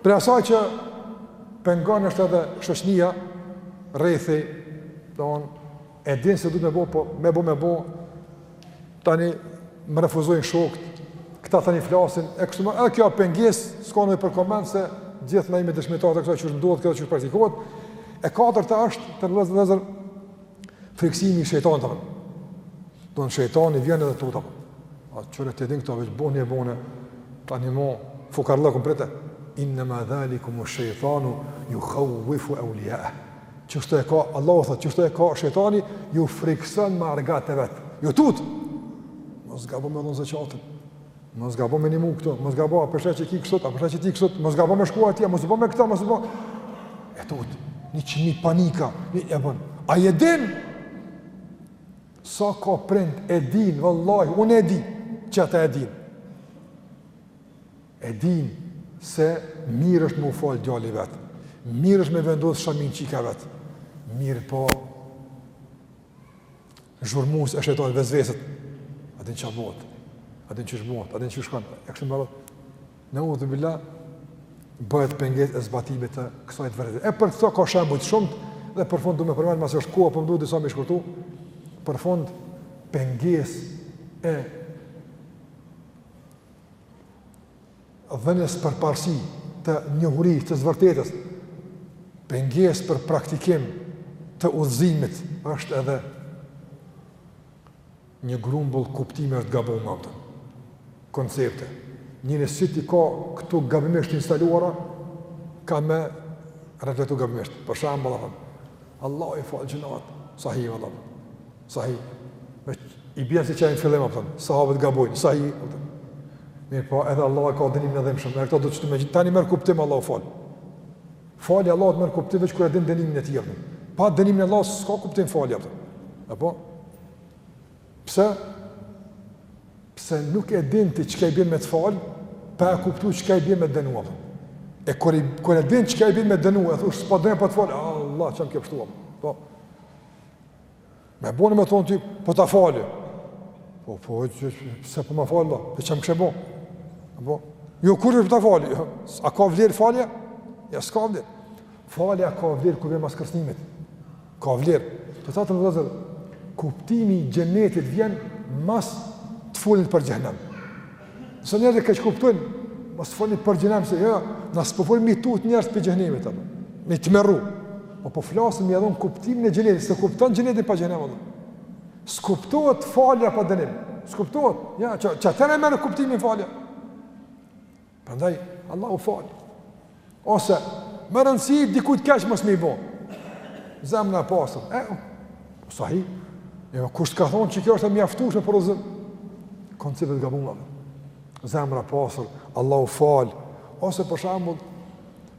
Prej asaj që pengon është edhe shoqnija, rrethi, domethënë, e din se duhet me bo, po me bo, me bo, tani më refuzojnë shokët, këta tani flasin, e kështu më, e kjo pengesë, s'ka nevojë për koment se gjithë na jemi dëshmitarë të këto qysh ndodh, këto qysh praktikohet, e katërta është vëllezër, frikësimi i shejtanit apo. Domethënë shejtani vjen edhe të tut. A çore të din këto veç bone e bone tani mo fukarallëk komplet. Innama dhalikum ash-shaytanu yukhawwifu awliya. Qështu e ka Allahu thotë qështu e ka shejtani ju frikson me argat e vet. Ju tut. Mos gabo me dhon zeqatin. Mos gabo me nimu këto, mos gabo, a po e sheh që ki kështu, a po e sheh që ki kështu, mos gabo me shku atje, mos gabo me këta, mos gabo... E tut, një që një panika, e bon, ai e din. Sa ka prind, e din, vallahi, unë e di, që ata e din. E din se mirë është me u falë djali i vet, mirë është me vendosë shamin çika e vet, mirëpo, zhurmues e shejtanit vesveset. A din çfarë bëhet? A din qysh bëhet? A din qysh shkon? E kështu me radhë. Neudhubilah bëhet pengesë e zbatimit të kësaj të vërtetë. E për këto ka shembuj të shumtë dhe për fund du me përmend, masi është koha, po më duhet disa me i shkurtu. Për fund pengesë e dhënies përparësi të njohurisë së së vërtetës, pengesë për praktikim të udhëzimit është edhe një grumbull kuptimesh të gabume, a kupton, koncepte. Njeri si t'i ka këtu gabimisht instaluara, ka me reflektu gabimisht. Për shembull, Allahu i fal gjynahet, sahi vallah. Sahi, me i bjen si qaj në fillim, a kupton, sahabët gabojnë, sahi, a kupton. Mirëpo, edhe Allahu e ka dënimin e dhimshëm, e këta do të qëtë me gjithë, tani merr kuptim Allahu fal. Falja e Allahut merr kuptim veç kur e din dënimin e tij. Pa dënimin e Allahut, s'ka kuptim falja, a kupton. E po? Pse? Se nuk e din ti çka i bjen me të falë, pa e kuptu çka i bjen me dënu, a kupton. E kur e din çka i bjen me dënu, e thush, s'po dënon, po të fal, Allah, që më kepështu, a kupton. Po? Me boni me thonë ty, po ta fali. Po, po, se po ma fali, po, po që më kështë bo? Po, jo, kur është po ta fali? Jo, a ka vlerë falja? Ja, s'ka vlerë. Falja ka vlerë kur vjen mas kërcënimit. Ka vlerë. Të nderuar vëllezër, kuptimi i xhenetit vjen mas të folunit për xhenem. Sot njerëzit e keqkuptojnë, mos folni për xhenem se jo, na s'po folim mi tut njerëz prej xhenemit apo mi tmerru. Po po flasim ja dhon kuptimin e xhenetit, s'e kupton xhenetin pa xhenem apo. S'kuptohet falja pa dënim. S'kuptohet. Ja, qatëherë e merr kuptimin falja. Prandaj Allahu fal. Ose, me rëndësi dikujt keq mos me i bo. Zemra e pastër. E, sahi. E, kush të ka thonë që kjo është e mjaftushme për Zot? Konceptet e gabuara. Zemra e pastër, Allahu fal. Ose, për shambull,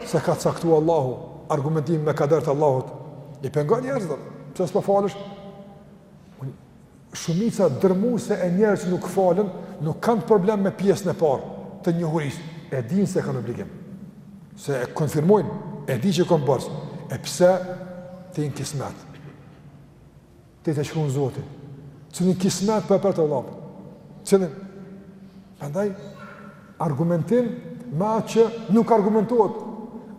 s'e ka caktu Allahu, argumentimi me kader të Allahut. I pengon njerëzit. Pse s'po falesh? Shumica dërrmuese e njerëzve që nuk falen, nuk kanë problem me pjesën e parë të njohurisë, e dinë se kanë obligim. Se e konfirmojnë, e di që kom borxh. E pse? Të jetë kismet. Ta ketë shkruar Zoti. Cilin kismet po e pret vëlla? Cilin... Prandaj, argumentim me atë që nuk argumentohet.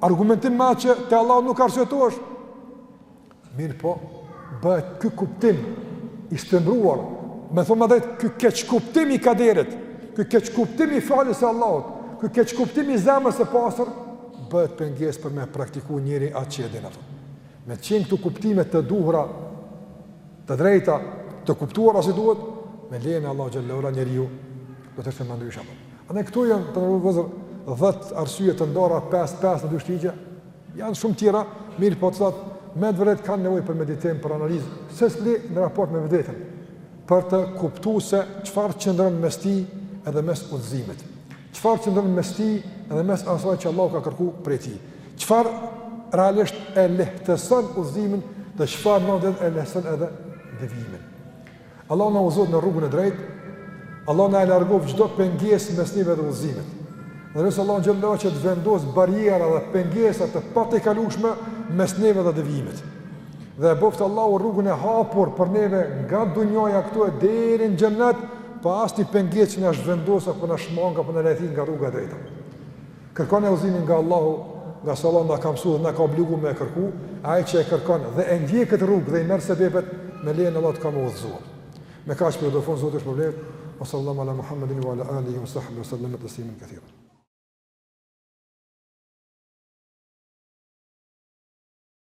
Argumentim me atë që te Allahu nuk arsyetohesh. Mirëpo, bëhet ky kuptim i shtrembruar, me thonë më drejt, ky keqkuptim i kaderit, ky keqkuptim i faljes së Allahut, ky keqkuptim i zemrës së pastër bëhet pengesë për me praktikuar njeriu atë që e din atë. Me qenë këto kuptime të duhura, të drejta, të kuptuara si duhet, me lejen e Allahut xhelle ve ala njeriu do të ishte më ndryshe. Edhe këto janë të nderuar vëllezër 10 arsye të ndara 5-5 në dy shtigje, Janë shumë tjera, mirëpo këto me të vërtetë kanë nevojë për meditim, për analizë, secili në raport me vetveten, për të kuptuar se çfarë qëndron mes tij edhe mes udhëzimit. Çfarë qëndron mes tij edhe mes asaj që Allahu ka kërkuar prej tij. Çfarë realisht e lehtëson udhëzimin dhe çfarë neve e lehtëson edhe devijimin. Allahu na udhëzoftë në rrugën e drejtë, Allahu na e largoftë çdo pengesë mes neve dhe udhëzimit. Dhe e lus Allahun xhelle ve ala që të vendosë barriera dhe pengesa të patejkalueshme mes neve dhe devijimit. Dhe e bëftë Allahu rrugën e hapur për neve nga dunjaja këtu e deri në xhennet, pa asnjë pengesë që na zhvendos apo na shmang apo na lajthit nga rruga e drejtë. Kërkoni udhëzimin nga Allahu, ngase Allahu na ka mësuar dhe na ka obliguar me e kërku, e ai që e kërkon dhe e ndjek këtë rrugë dhe i merr sebepet, me lejen e Allahut ka me u udhëzu. Me kaq përfundojmë, Zoti ju shpërbleftë. Wa sallallahu ala Muhammedin wa ala alihi wa sahbihi wa sallam tasliman kathira.